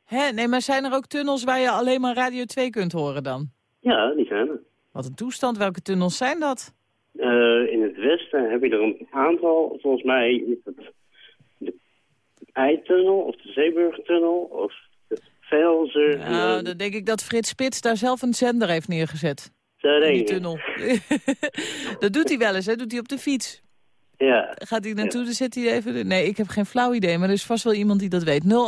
Hè? Nee, maar zijn er ook tunnels waar je alleen maar Radio 2 kunt horen dan? Ja, die zijn er. Wat een toestand. Welke tunnels zijn dat? Uh, in het westen heb je er een aantal. Volgens mij is het de Eitunnel of de Zeeburgertunnel of de Velzer. Nou, dan denk ik dat Frits Spits daar zelf een zender heeft neergezet. in die tunnel. dat doet hij wel eens, hè? Doet hij op de fiets. Ja. Gaat hij naartoe, dan zet hij even... Nee, ik heb geen flauw idee, maar er is vast wel iemand die dat weet. 0800-1121. Nog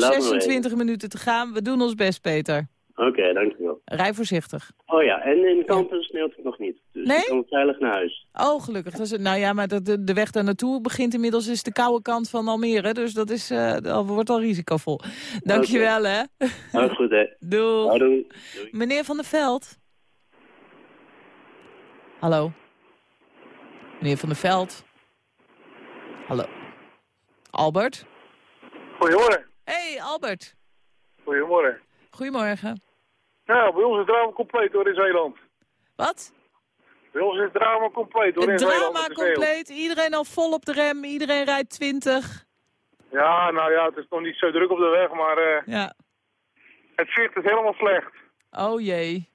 Laat 26 minuten te gaan. We doen ons best, Peter. Oké, okay, dankjewel. Rij voorzichtig. Oh ja, en in Kampen sneeuwt het nog niet. Dus nee? ik kan veilig naar huis. Oh, gelukkig. Dat is, nou ja, maar de, de weg daar naartoe begint inmiddels is de koude kant van Almere. Dus dat, is, uh, dat wordt al risicovol. Dankjewel, okay. hè. Oh, goed, hè. Doei. Doei. Meneer Van der Veld. Hallo. Meneer Van der Veld. Hallo. Albert. Goedemorgen. Hey, Albert. Goedemorgen. Goedemorgen. Nou, bij ons is het drama compleet hoor in Zeeland. Wat? Bij ons is het drama compleet hoor in Het Zeeland. drama compleet, iedereen al vol op de rem, iedereen rijdt 20. Ja, nou ja, het is nog niet zo druk op de weg, maar eh, Ja. het zicht is helemaal slecht. Oh jee.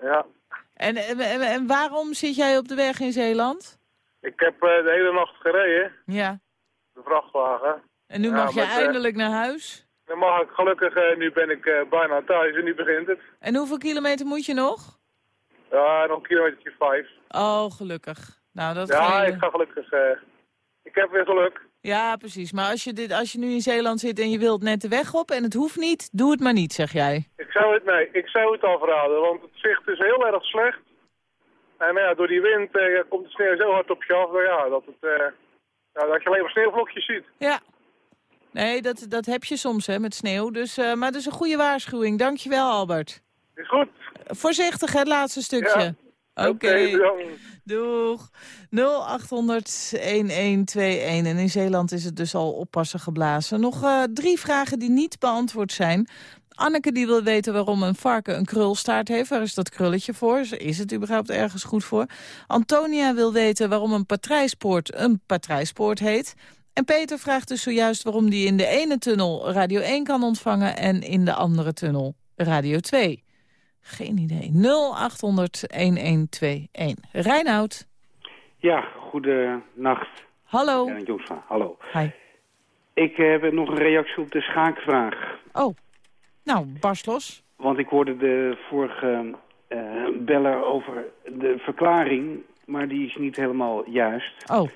Ja. En, en, en, waarom zit jij op de weg in Zeeland? Ik heb eh, de hele nacht gereden, Ja. de vrachtwagen. En nu Ja, mag je eh, eindelijk naar huis. Dan mag ik gelukkig, eh, nu ben ik eh, bijna thuis en nu begint het. En hoeveel kilometer moet je nog? Ja, nog een kilometertje vijf. Oh, gelukkig. Nou, dat ja, ga je... ik ga gelukkig. eh, ik heb weer geluk. Ja, precies. Maar als je, dit, als je nu in Zeeland zit en je wilt net de weg op en het hoeft niet, doe het maar niet, zeg jij. Ik zou het, nee, ik zou het afraden, want het zicht is heel erg slecht. En ja, door die wind eh, komt de sneeuw zo hard op je af, ja, dat, het, eh, ja, dat je alleen maar sneeuwvlokjes ziet. Ja. Nee, dat, dat heb je soms hè, met sneeuw. Dus, eh, maar dat is een goede waarschuwing. Dankjewel, Albert. Is goed. Voorzichtig, hè, het laatste stukje. Oké. Oké, bedankt. Doeg. 0800-1121. En in Zeeland is het dus al oppassen geblazen. Nog eh, drie vragen die niet beantwoord zijn. Anneke die wil weten waarom een varken een krulstaart heeft. Waar is dat krulletje voor? Is het überhaupt ergens goed voor? Antonia wil weten waarom een patrijspoort een patrijspoort heet. En Peter vraagt dus zojuist waarom die in de ene tunnel Radio 1 kan ontvangen... en in de andere tunnel Radio 2. Geen idee. 0800-1121. Reinoud. Ja, goedenacht. Hallo. Ja, hallo. Hi. Ik eh, heb nog een reactie op de schaakvraag. Oh, nou, barst los. Want ik hoorde de vorige eh, beller over de verklaring, maar die is niet helemaal juist. Oh.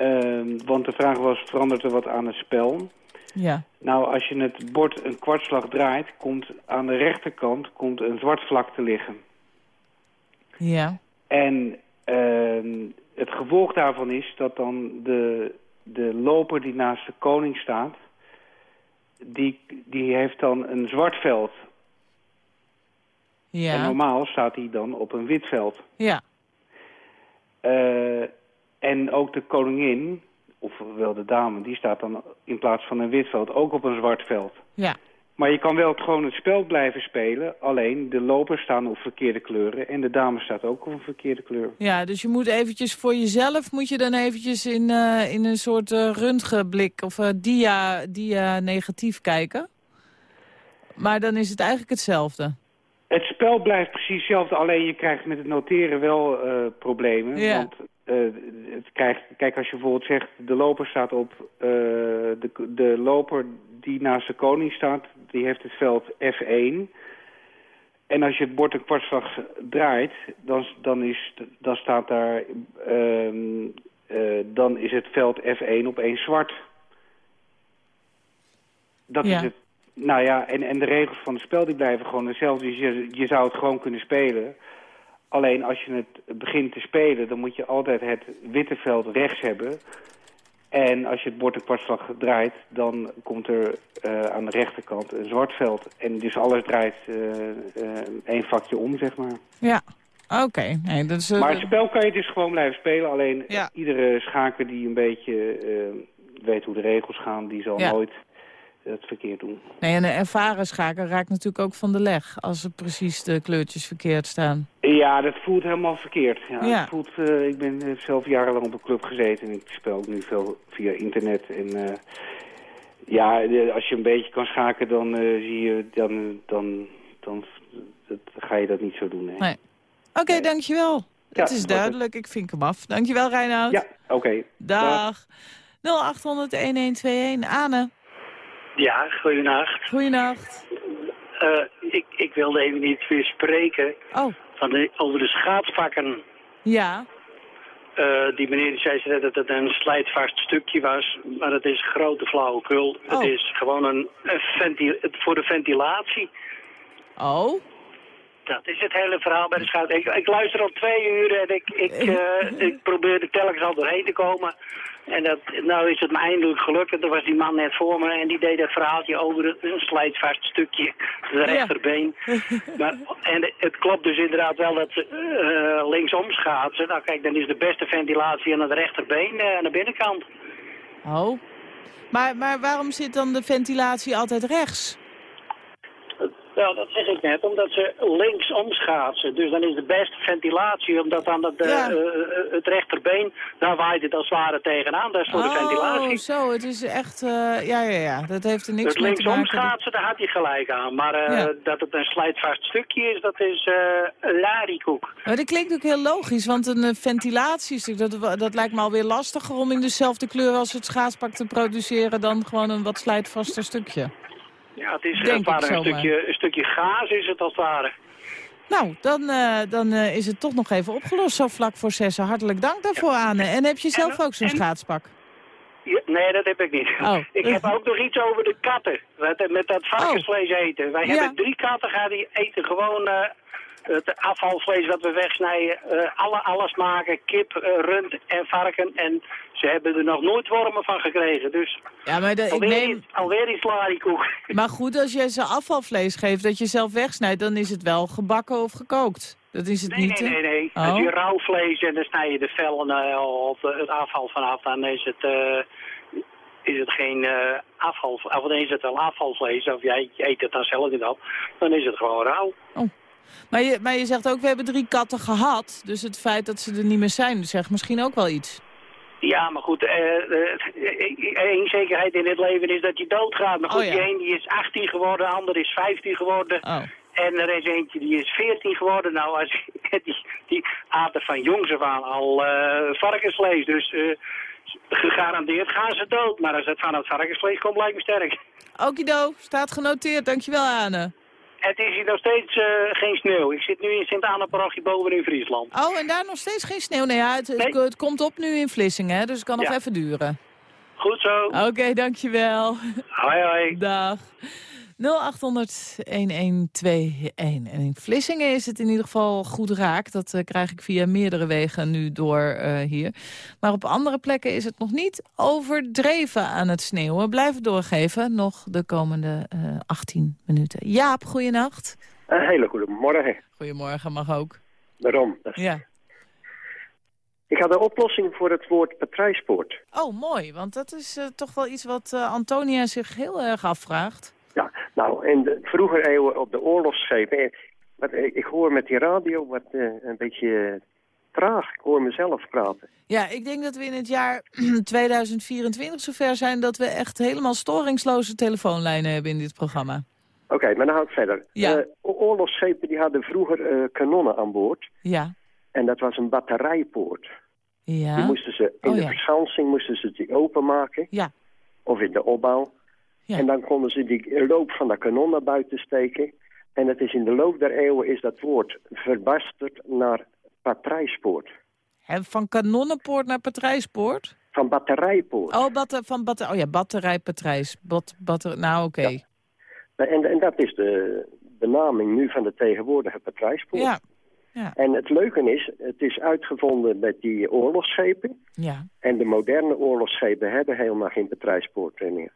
Ehm, want de vraag was, verandert er wat aan het spel? Ja. Nou, als je het bord een kwartslag draait, komt aan de rechterkant komt een zwart vlak te liggen. Ja. En ehm, het gevolg daarvan is dat dan de, de loper die naast de koning staat... Die, die heeft dan een zwart veld. En Ja. normaal staat hij dan op een wit veld. Ja. Eh, en ook de koningin, of wel de dame, die staat dan in plaats van een wit veld ook op een zwart veld. Ja. Maar je kan wel gewoon het spel blijven spelen. Alleen de lopers staan op verkeerde kleuren. En de dame staat ook op een verkeerde kleur. Ja, dus je moet eventjes voor jezelf, moet je dan eventjes in, eh, in een soort eh röntgenblik of eh, dia, dia negatief kijken. Maar dan is het eigenlijk hetzelfde. Het spel blijft precies hetzelfde. Alleen je krijgt met het noteren wel problemen. Ja. Want het krijgt, kijk, als je bijvoorbeeld zegt... de loper staat op... eh, de, de loper die naast de koning staat... die heeft het veld F1... En als je het bord een kwartslag draait, dan, dan, is, dan staat daar, ehm, eh, dan is het veld F1 opeens zwart. Dat Ja. is het. Nou ja, en, en de regels van het spel die blijven gewoon hetzelfde. Dus je, je zou het gewoon kunnen spelen. Alleen als je het begint te spelen, dan moet je altijd het witte veld rechts hebben. En als je het bord een kwartslag draait, dan komt er eh, aan de rechterkant een zwart veld. En dus alles draait eh, eh, één vakje om, zeg maar. Ja, oké. Nee, dat is, Maar het spel kan je dus gewoon blijven spelen. Alleen iedere schaker die een beetje weet hoe de regels gaan, die zal Ja. nooit het verkeerd doen. nee, en een ervaren schaker raakt natuurlijk ook van de leg... als er precies de kleurtjes verkeerd staan. Ja, dat voelt helemaal verkeerd. Ja, Ja. Het voelt, eh, ik ben eh, zelf jarenlang op een club gezeten en ik speel nu veel via internet. En eh, ja, als je een beetje kan schaken, dan zie je, dan, dan, dan, dat, ga je dat niet zo doen. hè. Nee. Oké, dankjewel. Ja, het is duidelijk, ik vink hem af. Dankjewel, Reinoud. Ja, oké. Dag. 0800-1121. Anne, Ja, goedenacht. goeienacht. Eh, ik, ik wilde even iets weer spreken Oh. van de, over de schaatsvakken. Ja, Eh, die meneer die zei dat het een slijtvast stukje was, maar het is grote flauwekul. Het Oh. is gewoon een, een venti- het- voor de ventilatie. Oh? Dat is het hele verhaal bij de schuit. Ik, ik luister al twee uur en ik, ik, eh, ik probeer er telkens al doorheen te komen. En dat, nou is het me eindelijk gelukt. En toen was die man net voor me en die deed dat verhaaltje over een slijtvast stukje. De rechterbeen. Maar, en het klopt dus inderdaad wel dat ze eh, linksom schaatsen. Nou kijk, dan is de beste ventilatie aan het rechterbeen eh, aan de binnenkant. Oh. Maar, maar waarom zit dan de ventilatie altijd rechts? Wel, dat zeg ik net, omdat ze linksom schaatsen. Dus dan is de beste ventilatie, omdat dan het, eh, eh, eh, het rechterbeen, daar waait het als het ware tegenaan. Dat is voor de Oh, ventilatie. zo, het is echt... eh, ja, ja, ja, dat heeft er niks Het mee te maken. schaatsen, daar had hij gelijk aan. Maar Ja. dat het een slijtvast stukje is, dat is een larikoek. Maar dat klinkt ook heel logisch, want een ventilatiestuk, dat, dat lijkt me alweer lastiger om in dezelfde kleur als het schaatspak te produceren dan gewoon een wat slijtvaster stukje. Ja, het is Denk het ware ik een stukje, een stukje gaas is het als het ware. Nou, dan, eh, dan eh, is het toch nog even opgelost zo vlak voor zessen. Hartelijk dank daarvoor, Anne. En heb je zelf ook zo'n schaatspak? Ja, nee, dat heb ik niet. Oh. Ik heb ook nog iets over de katten. Met, met dat varkensvlees eten. Wij Ja. hebben drie katten gehad die eten gewoon eh, het afvalvlees wat we wegsnijden. eh, alle, alles maken, kip, eh, rund en varken. En ze hebben er nog nooit wormen van gekregen. Dus Ja, maar de, ik alweer, neem... iets, alweer larikoek. Maar goed, als jij ze afvalvlees geeft dat je zelf wegsnijdt, dan is het wel gebakken of gekookt. Dat is het Nee, niet, nee, nee. nee. Oh. Als je rauw vlees en dan snij je de vellen eh, of het afval vanaf, dan is het, is het geen afval, of dan is het wel afvalvlees, of jij eet het dan zelf niet op, dan is het gewoon rauw. Maar je, maar je zegt ook, we hebben drie katten gehad. Dus het feit dat ze er niet meer zijn, zegt misschien ook wel iets. Ja, maar goed, eh, eh, één zekerheid in het leven is dat je doodgaat. Maar goed, Oh, ja. die een die is 18 geworden, de ander is 15 geworden. Oh. En er is eentje die is 14 geworden. Nou, als, die, die aten van jongs af aan al eh, varkensvlees. Dus gegarandeerd gaan ze dood. Maar als het van het varkensvlees komt, lijkt me sterk. Okido, staat genoteerd. Dankjewel, Anne. Het is hier nog steeds eh, geen sneeuw. Ik zit nu in Sint-Anna-parochie boven in Friesland. Oh, en daar nog steeds geen sneeuw? Nee, ja, het, het, het komt op nu in Vlissingen, hè, dus het kan nog Ja. even duren. Goed zo. Oké, dankjewel. Hoi, hoi. Dag. 0800-1121. En in Vlissingen is het in ieder geval goed raak. Dat eh, krijg ik via meerdere wegen nu door eh, hier. Maar op andere plekken is het nog niet overdreven aan het sneeuwen. Blijf het doorgeven, nog de komende eh 18 minuten. Jaap, goeienacht. Een hele goede morgen. Goedemorgen, mag ook. Waarom? Ja. Ik had een oplossing voor het woord patrijspoort. Oh, mooi, want dat is eh, toch wel iets wat eh, Antonia zich heel erg afvraagt. Ja, nou, in de vroege eeuwen op de oorlogsschepen... eh, Wat, eh, ik hoor met die radio wat eh, een beetje traag. Ik hoor mezelf praten. Ja, ik denk dat we in het jaar 2024 zover zijn... dat we echt helemaal storingsloze telefoonlijnen hebben in dit programma. Oké, maar dan ga ik verder. Ja. Oorlogsschepen die hadden vroeger kanonnen aan boord. Ja. En dat was een batterijpoort. Ja. Die moesten ze in Oh, de ja. verschansing moesten ze die openmaken. Ja. Of in de opbouw. Ja. En dan konden ze die loop van de kanon naar buiten steken. En het is in de loop der eeuwen is dat woord verbasterd naar patrijspoort. En van Kanonnenpoort naar Patrijspoort? Van batterijpoort. Oh, batter, van batter, oh ja, batterij Patrijs. Bat, batter, nou, oké. En, en dat is de benaming nu van de tegenwoordige patrijspoort. Ja. Ja. En het leuke is, het is uitgevonden met die oorlogsschepen. Ja. En de moderne oorlogsschepen hebben helemaal geen patrijspoort meer.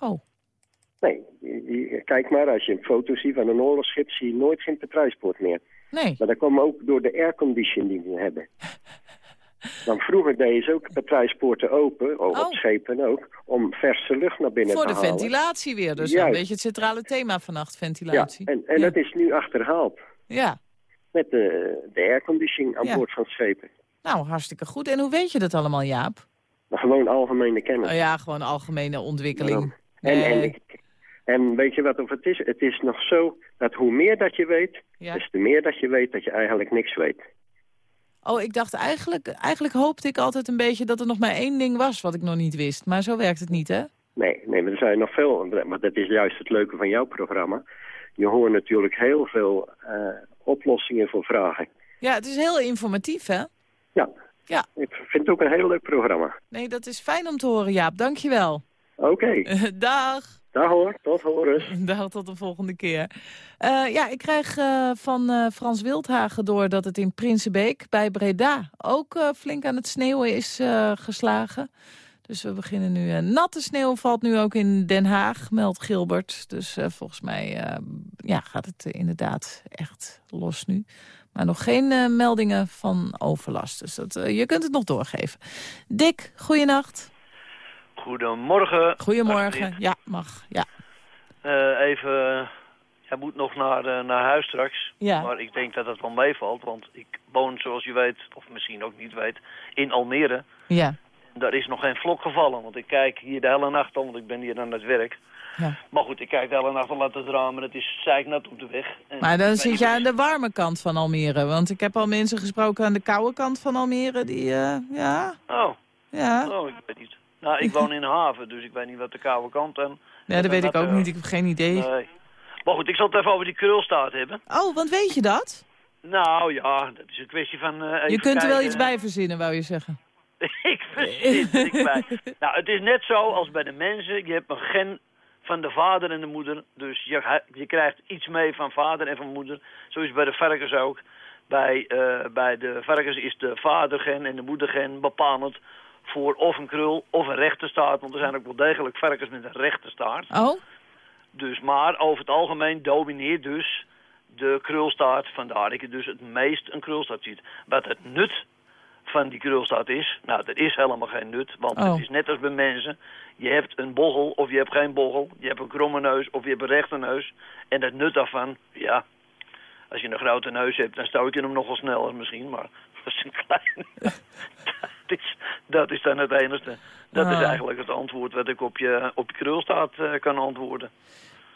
Oh. Nee, die- die- kijk maar, als je een foto ziet van een oorlogsschip, zie je nooit geen patrijspoort meer. Nee. Maar dat komt ook door de aircondition die we hebben. Want vroeger deden ze ook patrijspoorten open, ook op Oh. schepen ook, om verse lucht naar binnen Voor te de halen. ventilatie weer. Dus Juist. een beetje het centrale thema vannacht, Ja, ventilatie. en, en dat is nu achterhaald Ja. met de, de airconditioning aan Ja. boord van schepen. Nou, hartstikke goed. En hoe weet je dat allemaal, Jaap? Gewoon algemene kennis. Oh ja, gewoon algemene ontwikkeling. En, Nee. en, weet je wat of het is? Het is nog zo dat hoe meer dat je weet, Ja. des te meer dat je weet dat je eigenlijk niks weet. Oh, ik dacht eigenlijk, eigenlijk hoopte ik altijd een beetje dat er nog maar één ding was wat ik nog niet wist. Maar zo werkt het niet, hè? Nee, nee, maar er zijn nog veel, maar dat is juist het leuke van jouw programma. Je hoort natuurlijk heel veel eh, oplossingen voor vragen. Ja, het is heel informatief, hè? Ja. Ja. Ik vind het ook een heel leuk programma. Nee, dat is fijn om te horen, Jaap. Dankjewel. Oké, Dag. dag hoor, tot horens. Dag, tot de volgende keer. Eh, ja, ik krijg eh, van eh, Frans Wildhagen door dat het in Prinsenbeek bij Breda ook flink aan het sneeuwen is geslagen. Dus we beginnen nu. natte sneeuw valt nu ook in Den Haag, meldt Gilbert. Dus volgens mij ja, gaat het inderdaad echt los nu. Maar nog geen meldingen van overlast. Dus dat, je kunt het nog doorgeven. Dick, goeienacht. Goedemorgen. Goedemorgen. Ja, mag. Ja. Eh, even hij moet nog naar, eh, naar huis straks. Ja. Maar ik denk dat het wel meevalt, want ik woon, zoals u weet, of misschien ook niet weet, in Almere. Ja. Daar is nog geen vlok gevallen, want ik kijk hier de hele nacht al, want ik ben hier aan het werk. Ja. Maar goed, ik kijk de hele nacht al uit het raam en het is zeiknat op de weg. En Maar dan zit je aan de warme kant van Almere. Want ik heb al mensen gesproken aan de koude kant van Almere. Die, eh, ja, Oh, ja. oh, ik weet niet. Nou, ik woon in de haven, dus ik weet niet wat de koude kant en... Ja, dat weet ik ook eh, niet. Ik heb geen idee. Nee. Maar goed, ik zal het even over die krulstaart hebben. Oh, want weet je dat? Nou ja, dat is een kwestie van... eh, Je kunt er wel iets bij verzinnen, wou je zeggen. ik verzin er niks bij. Nou, het is net zo als bij de mensen. Je hebt een gen van de vader en de moeder. Dus je, je krijgt iets mee van vader en van moeder. Zo is het bij de varkens ook. Bij, eh, bij de varkens is de vadergen en de moedergen bepalend voor of een krul of een rechte staart. Want er zijn ook wel degelijk varkens met een rechte staart. Oh? Dus, maar over het algemeen domineert dus de krulstaart. Vandaar dat je dus het meest een krulstaart ziet. Wat het nut van die krulstaart is, nou, er is helemaal geen nut. Want Oh. het is net als bij mensen. Je hebt een bochel of je hebt geen bochel. Je hebt een kromme neus of je hebt een rechte neus. En het nut daarvan, ja, als je een grote neus hebt, dan stoot je hem nogal sneller misschien. Maar als is een klein... dat, is, dat is dan het enige. Dat is Ah. eigenlijk het antwoord wat ik op je, op je krulstaart eh, kan antwoorden.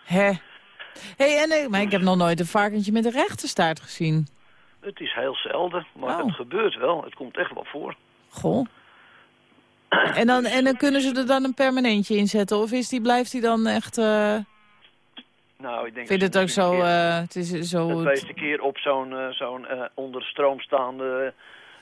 Hè? hey, en, eh, maar ik heb nog nooit een varkentje met een rechte staart gezien. Het is heel zelden, maar Oh. het gebeurt wel. Het komt echt wel voor. Goh. En dan, en dan kunnen ze er dan een permanentje in zetten? Of is die, blijft die dan echt... eh Nou, ik denk vind het ook zo... keer- het is zo... Eens een keer op zo'n zo'n onder stroom staande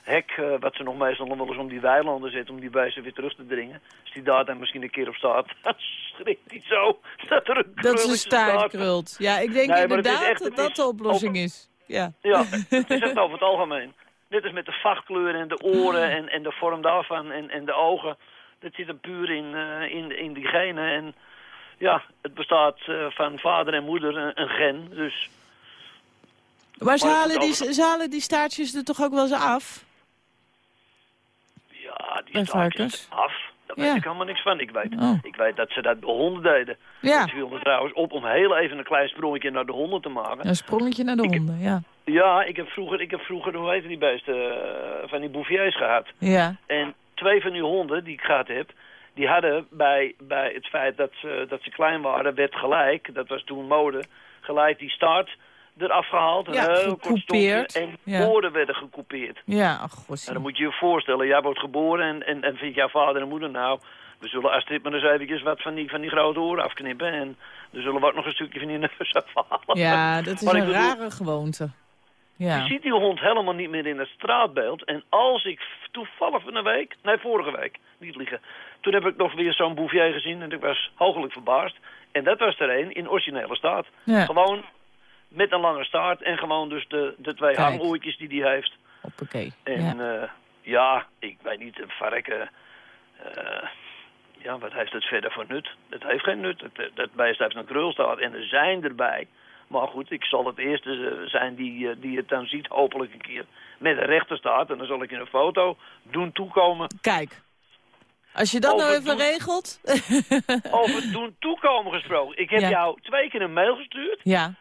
hek, eh, wat ze nog meestal nog wel eens om die weilanden zetten, om die beesten weer terug te dringen. Als die daar dan misschien een keer op staat, dan schrikt hij zo dat er een dat ze staart krult. Ja, ik denk Nee, is inderdaad echt- dat dat is de oplossing over- is. Ja. Ja, het is echt over het algemeen. Net als met de vachtkleur en de oren en, en de vorm daarvan en, en de ogen. Dat zit er puur in, eh, in, in die genen. En ja, het bestaat eh, van vader en moeder een, een gen. Dus Maar ze Maar halen, die, over- ze halen die staartjes er toch ook wel eens af? Ja, die varkens? af. Daar Ja. weet ik helemaal niks van. Ik weet, Oh. ik weet dat ze dat bij honden deden. Ja. Viel me trouwens op om heel even een klein sprongetje naar de honden te maken. Een sprongetje naar de honden, ja. Ja, ik heb vroeger, ik heb vroeger hoe heet die beesten, eh, van die bouviers gehad. Ja. En twee van die honden die ik gehad heb, die hadden bij, bij het feit dat ze, dat ze klein waren, werd gelijk, dat was toen mode, gelijk die staart eraf gehaald. Een heel gekoupeerd. stompje En Ja. oren werden gekoupeerd. Ja, ach god. En dan moet je je voorstellen, jij wordt geboren en, en, en vindt jouw vader en moeder nou... We zullen Astrid maar eens eventjes wat van die, van die grote oren afknippen. En er zullen we ook nog een stukje van die neus afhalen. Ja, dat is Maar een bedoel, rare gewoonte. Ja. je ziet die hond helemaal niet meer in het straatbeeld. En als ik toevallig van een week, nee vorige week, niet liegen. Toen heb ik nog weer zo'n bouvier gezien en ik was hoogelijk verbaasd. En dat was er een in originele staat. Ja. Gewoon met een lange staart en gewoon dus de, de twee Kijk. hangoortjes die die heeft. Hoppakee. En Ja. ja, ja ik weet niet, een varken... eh, ja, wat heeft het verder voor nut? Het heeft geen nut. Het, het beest heeft een krulstaart en er zijn erbij. Maar goed, ik zal het eerste eh, zijn die, eh, die het dan ziet, hopelijk een keer, met een rechte staart. En dan zal ik je een foto doen toekomen. Kijk. Als je dat nou even doen- regelt. Over doen toekomen gesproken. Ik heb Ja. jou twee keer een mail gestuurd. ja.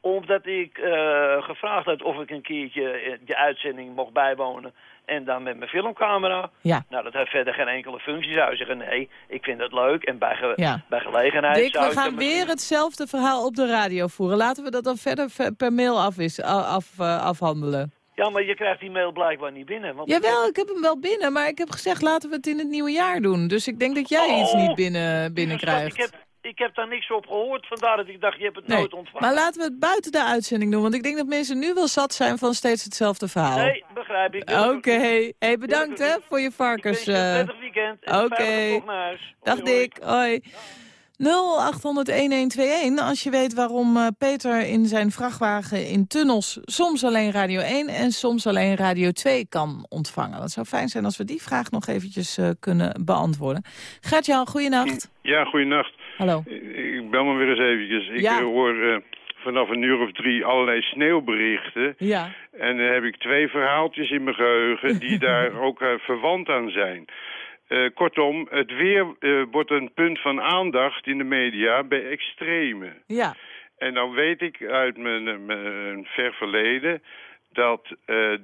Omdat ik eh, gevraagd had of ik een keertje eh, de uitzending mocht bijwonen. En dan met mijn filmcamera. Ja. Nou, dat heeft verder geen enkele functie. Zou je zeggen, nee, ik vind het leuk. En bij, ge- Ja. bij gelegenheid Dick, zou we gaan weer hetzelfde verhaal op de radio voeren. Laten we dat dan verder ver- per mail af is, a- af, eh, afhandelen. Ja, maar je krijgt die mail blijkbaar niet binnen. Want Jawel, ik heb hem wel binnen, maar ik heb gezegd laten we het in het nieuwe jaar doen. Dus ik denk dat jij Oh! iets niet binnen, binnenkrijgt. Ik heb, ik heb daar niks op gehoord. Vandaar dat ik dacht, je hebt het Nee, nooit ontvangen. maar laten we het buiten de uitzending doen. Want ik denk dat mensen nu wel zat zijn van steeds hetzelfde verhaal. Nee, begrijp ik. Oké, hey, bedankt hè voor je varkens. Ik wens je een eh. prettig weekend. En Oké. veilig terug naar huis. Dag Hoi, hoi. Dick, hoi. 0800-1121 als je weet waarom eh, Peter in zijn vrachtwagen in tunnels soms alleen Radio 1 en soms alleen Radio 2 kan ontvangen. Dat zou fijn zijn als we die vraag nog eventjes eh, kunnen beantwoorden. Gert-Jan, goeienacht. Ja, goeienacht. Hallo. Ik bel me weer eens eventjes. Ik Ja. eh, hoor eh, vanaf een uur of drie allerlei sneeuwberichten. Ja. En dan heb ik twee verhaaltjes in mijn geheugen die daar ook eh, verwant aan zijn. Kortom, het weer wordt een punt van aandacht in de media bij extreme. Ja. En dan weet ik uit mijn, mijn ver verleden dat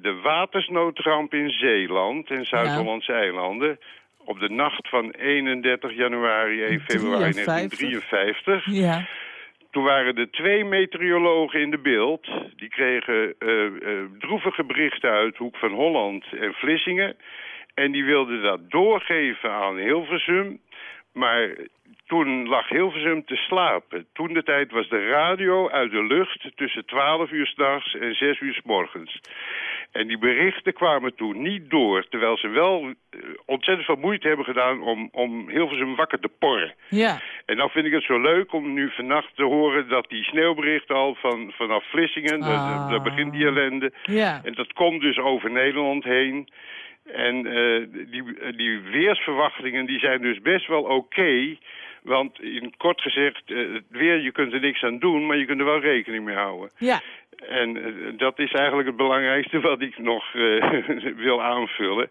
de watersnoodramp in Zeeland en Zuid-Hollandse eilanden op de nacht van 31 januari 1 februari 1953 Ja. toen waren er twee meteorologen in de beeld. Die kregen eh, eh, droevige berichten uit Hoek van Holland en Vlissingen. En die wilden dat doorgeven aan Hilversum. Maar toen lag Hilversum te slapen. Toen de tijd was de radio uit de lucht tussen 12 uur s'nachts en 6 uur s morgens. En die berichten kwamen toen niet door. Terwijl ze wel eh, ontzettend veel moeite hebben gedaan om, om Hilversum wakker te porren. Ja. En dan vind ik het zo leuk om nu vannacht te horen dat die sneeuwbericht al van, vanaf Vlissingen, Ah. daar begint die ellende. Ja. En dat komt dus over Nederland heen. En eh, die, die weersverwachtingen die zijn dus best wel oké. Want in kort gezegd, eh, het weer, je kunt er niks aan doen, maar je kunt er wel rekening mee houden. Ja. En eh, dat is eigenlijk het belangrijkste wat ik nog eh, wil aanvullen.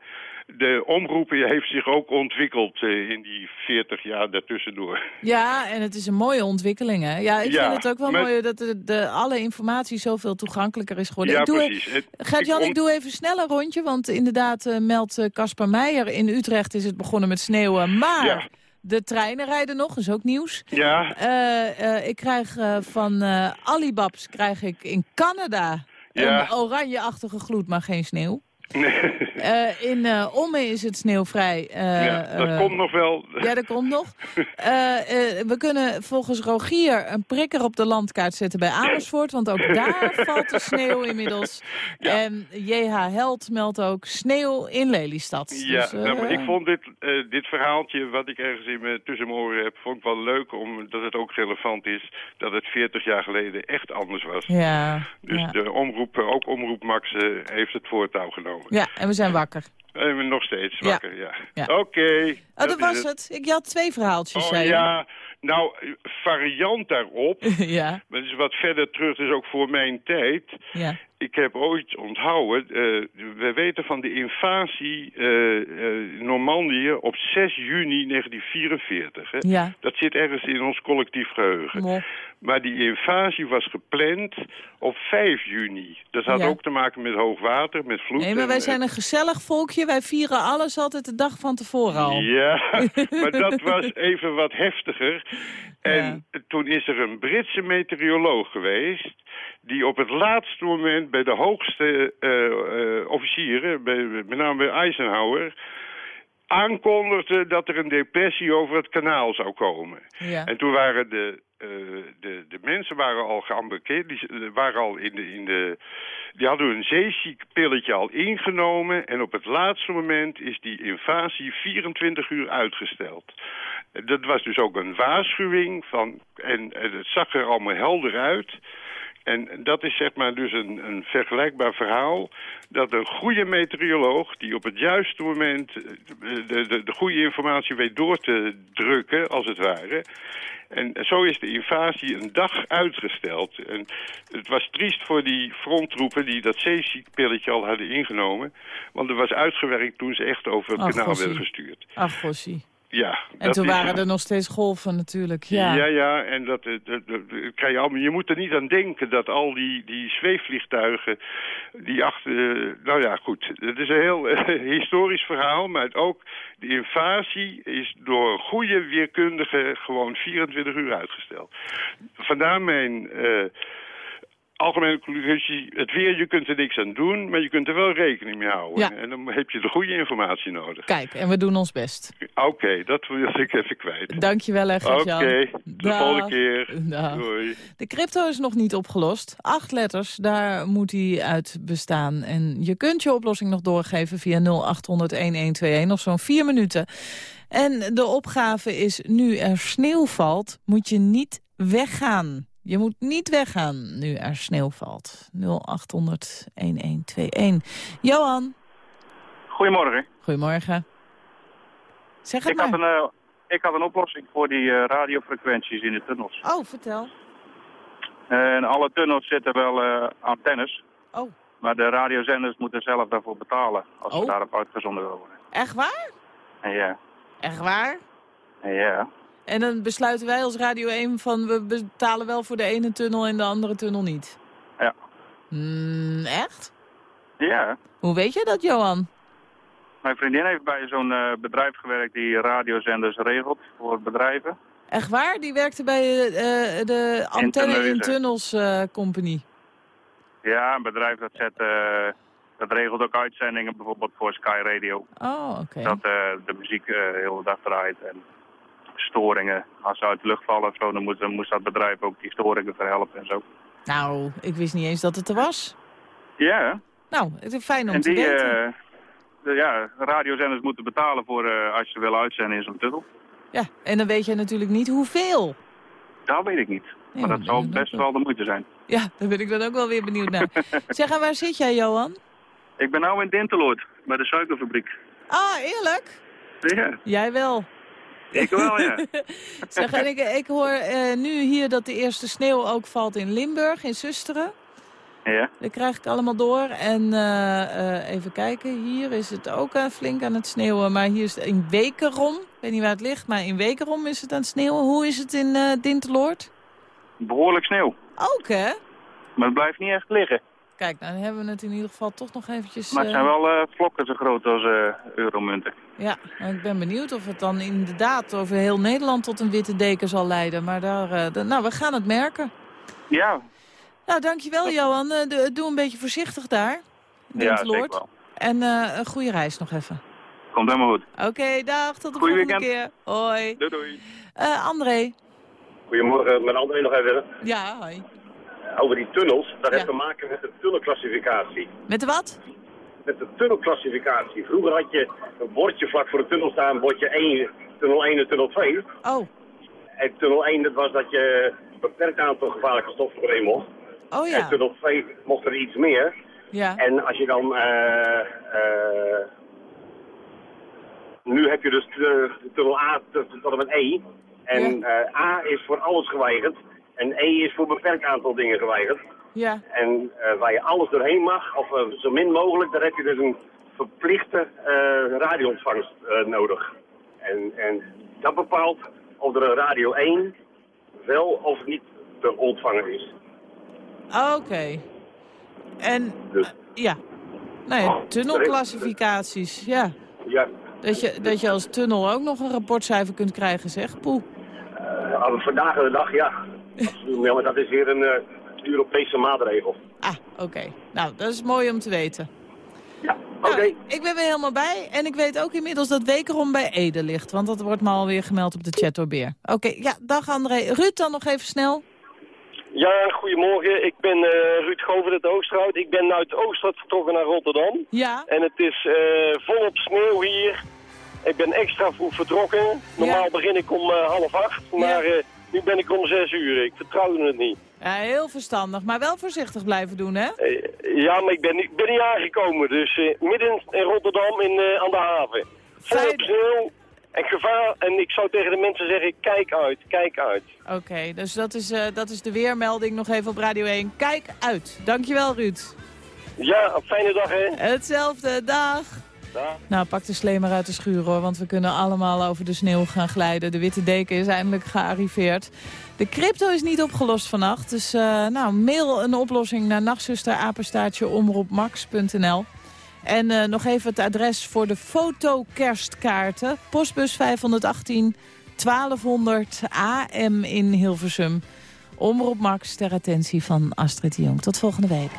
De omroepen heeft zich ook ontwikkeld in die 40 jaar daartussendoor. Ja, en het is een mooie ontwikkeling, hè? Ja, ik Ja, vind het ook wel mooi dat de, de, alle informatie zoveel toegankelijker is geworden. Ja, ik doe, precies. Het- Gert-Jan, ik doe even snel een rondje, want inderdaad meldt Caspar Meijer in Utrecht is het begonnen met sneeuwen. Maar Ja. De treinen rijden nog, is ook nieuws. Ja, Eh, eh, ik krijg eh, van Alibabs krijg ik in Canada Ja. een oranjeachtige gloed, maar geen sneeuw. Eh, in eh Omme is het sneeuwvrij. eh, ja, dat komt nog wel. ja, dat komt nog. We kunnen volgens Rogier een prikker op de landkaart zetten bij Amersfoort. Want ook daar valt de sneeuw inmiddels. En JH Held meldt ook sneeuw in Lelystad. Ja, Dus, nou, maar ik vond dit, dit verhaaltje wat ik ergens in mijn, tussen mijn oren heb, vond ik wel leuk omdat het ook relevant is dat het 40 jaar geleden echt anders was. Ja, Dus ja. de omroep, ook Omroep Max, heeft het voortouw genomen. Ja, en we zijn wakker. En we nog steeds wakker, ja. Ja. Oké. Oh, dat was het. Ik had twee verhaaltjes, Oh zei je. ja, nou, variant daarop, ja, maar het is wat verder terug, dus ook voor mijn tijd. ja. Ik heb ooit onthouden, eh, we weten van de invasie eh, Normandië op 6 juni 1944. Hè? Ja. Dat zit ergens in ons collectief geheugen. Maar die invasie was gepland op 5 juni. Dat had Ja. ook te maken met hoogwater, met vloed. Nee, maar en, wij zijn een gezellig volkje. Wij vieren alles altijd de dag van tevoren al. Ja, maar dat was even wat heftiger. En toen is er een Britse meteoroloog geweest... die op het laatste moment bij de hoogste eh, eh, officieren... Bij, met name bij Eisenhower... aankondigde dat er een depressie over het kanaal zou komen. Ja. En toen waren de, eh, de, de mensen waren al geambekeerd, die waren al in de, in de, die hadden hun zeeziekpilletje al ingenomen en op het laatste moment is die invasie 24 uur uitgesteld. Dat was dus ook een waarschuwing van, en, en het zag er allemaal helder uit. En dat is zeg maar dus een, een vergelijkbaar verhaal... dat een goede meteoroloog die op het juiste moment eh, de, de, de goede informatie weet door te drukken, als het ware... En zo is de invasie een dag uitgesteld. En het was triest voor die fronttroepen die dat zeeziekpilletje al hadden ingenomen. Want er was uitgewerkt toen ze echt over het Ach, kanaal werden gestuurd. Ach, Gossie. Ja, En toen is- waren er nog steeds golven natuurlijk. Ja. ja, ja, en dat, eh, dat, krijg je allemaal. Je moet er niet aan denken dat al die, die zweefvliegtuigen die achter. nou ja, goed. Het is een heel historisch verhaal, maar het ook de invasie is door een goede weerkundige gewoon 24 uur uitgesteld. Vandaar mijn. eh, Algemene conclusie, het weer, je kunt er niks aan doen, maar je kunt er wel rekening mee houden. Ja. En dan heb je de goede informatie nodig. Kijk, en we doen ons best. Oké, dat wil ik even kwijt. Dankjewel, hè, Oké, de volgende keer. Dag. Doei. De crypto is nog niet opgelost. Acht letters, daar moet hij uit bestaan. En je kunt je oplossing nog doorgeven via 0800-1121, nog zo'n vier minuten. En de opgave is, nu er sneeuw valt, moet je niet weggaan. Je moet niet weggaan nu er sneeuw valt. 0800-1121. Johan. Goedemorgen. Goedemorgen. Zeg het Ik maar. had, een, eh, ik had een oplossing voor die eh, radiofrequenties in de tunnels. Oh, vertel. En alle tunnels zitten wel eh, antennes. Oh. Maar de radiozenders moeten zelf daarvoor betalen als ze Oh. daarop uitgezonden worden. Echt waar? Ja, Echt waar? ja. En dan besluiten wij als Radio 1 van we betalen wel voor de ene tunnel en de andere tunnel niet. Ja. Mm, echt? Ja. Hoe weet je dat, Johan? Mijn vriendin heeft bij zo'n eh, bedrijf gewerkt die radiozenders regelt voor bedrijven. Echt waar? Die werkte bij eh, de Antenne in. Tunnels eh, Company. Ja, een bedrijf dat zet, eh, dat regelt ook uitzendingen bijvoorbeeld voor Sky Radio. Oh, oké. Dat eh, de muziek eh, de hele dag draait en storingen. Als ze uit de lucht vallen of zo, dan dan moest dat bedrijf ook die storingen verhelpen en zo. Nou, ik wist niet eens dat het er was. Ja, Nou, het is fijn om en te die weten. eh, de, ja, radiozenders moeten betalen voor eh, als je willen uitzenden in zo'n tunnel. Ja, en dan weet je natuurlijk niet hoeveel. Dat weet ik niet. Maar dat zal best wel de moeite zijn. Ja, daar ben ik dan ook wel weer benieuwd naar. zeg, en waar zit jij, Johan? Ik ben nou in Dinteloord, bij de suikerfabriek. Ah, eerlijk? Ja, Jij wel. Ik wel, ja. Zeg, en ik, ik hoor eh, nu hier dat de eerste sneeuw ook valt in Limburg, in Susteren. Ja, Dat krijg ik allemaal door. En eh, eh, even kijken, hier is het ook flink aan het sneeuwen. Maar hier is het in Wekerom. Ik weet niet waar het ligt, maar in Wekerom is het aan het sneeuwen. Hoe is het in Dinteloord? behoorlijk sneeuw. Ook, hè? Maar het blijft niet echt liggen. Kijk, nou, dan hebben we het in ieder geval toch nog eventjes... Maar het eh, zijn wel eh, vlokken zo groot als eh, euromunten. Ja, nou, ik ben benieuwd of het dan inderdaad over heel Nederland tot een witte deken zal leiden. Maar daar, eh, nou, we gaan het merken. Ja, Nou, dankjewel Johan. Eh, de- doe een beetje voorzichtig daar. ja zeker wel. En eh, een goede reis nog even. Komt helemaal goed. Oké, dag. Tot de Goeie volgende weekend. keer. Hoi. Doei doei. Eh, André. Goedemorgen, met André nog even. Ja, hoi. Over die tunnels, dat Ja. heeft te maken met de tunnelclassificatie. Met de wat? Met de tunnelclassificatie. Vroeger had je een bordje vlak voor de tunnel staan, bordje 1, tunnel 1 en tunnel 2. Oh. En tunnel 1, dat was dat je een beperkt aantal gevaarlijke stoffen erin mocht. Oh En ja. tunnel 2 mocht er iets meer. Ja. En als je dan... eh, eh, nu heb je dus de, tunnel A tot en met E. En eh, A is voor alles geweigerd. En E is voor een beperkt aantal dingen geweigerd. Ja. En eh, waar je alles doorheen mag, of eh, zo min mogelijk, daar heb je dus een verplichte eh radioontvangst nodig. En, en dat bepaalt of er een radio 1 wel of niet te ontvangen is. Oké. En, Dus- ja. Nou ja, tunnelclassificaties. Ja. Ja, Dat je, dat je als tunnel ook nog een rapportcijfer kunt krijgen, zeg. Poeh. eh, vandaag de dag ja. Ja, maar dat is weer een eh, Europese maatregel. Ah, oké. Nou, dat is mooi om te weten. Oké. Nou, ik ben weer helemaal bij. En ik weet ook inmiddels dat Wekerom bij Ede ligt. Want dat wordt me alweer gemeld op de chat door Beer. Oké, ja, dag André. Ruud dan nog even snel. Ja, goedemorgen. Ik ben eh, Ruud Govert uit Oosterhout. Ik ben uit Oosterhout vertrokken naar Rotterdam. Ja. En het is eh, volop sneeuw hier. Ik ben extra vroeg vertrokken. Normaal begin ik om eh, half acht, maar eh, nu ben ik om zes uur. Ik vertrouwde het niet. Ja, heel verstandig. Maar wel voorzichtig blijven doen, hè? Eh, ja, maar ik ben, niet- ik ben niet aangekomen. Dus eh, midden in Rotterdam in, eh, aan de haven. Volop sneeuw en gevaar. En ik zou tegen de mensen zeggen, kijk uit, kijk uit. Oké, dus dat is, dat is de weermelding nog even op Radio 1. Kijk uit. Dankjewel, Ruud. Ja, een fijne dag hè. Hetzelfde, dag. Nou, pak de slee maar uit de schuur hoor, want we kunnen allemaal over de sneeuw gaan glijden. De witte deken is eindelijk gearriveerd. De crypto is niet opgelost vannacht, dus eh, nou, mail een oplossing naar nachtzusterapenstaartje omroepmax.nl. En eh, nog even het adres voor de fotokerstkaarten. Postbus 518 1200 AM in Hilversum. Omroep Max ter attentie van Astrid Jong. Tot volgende week.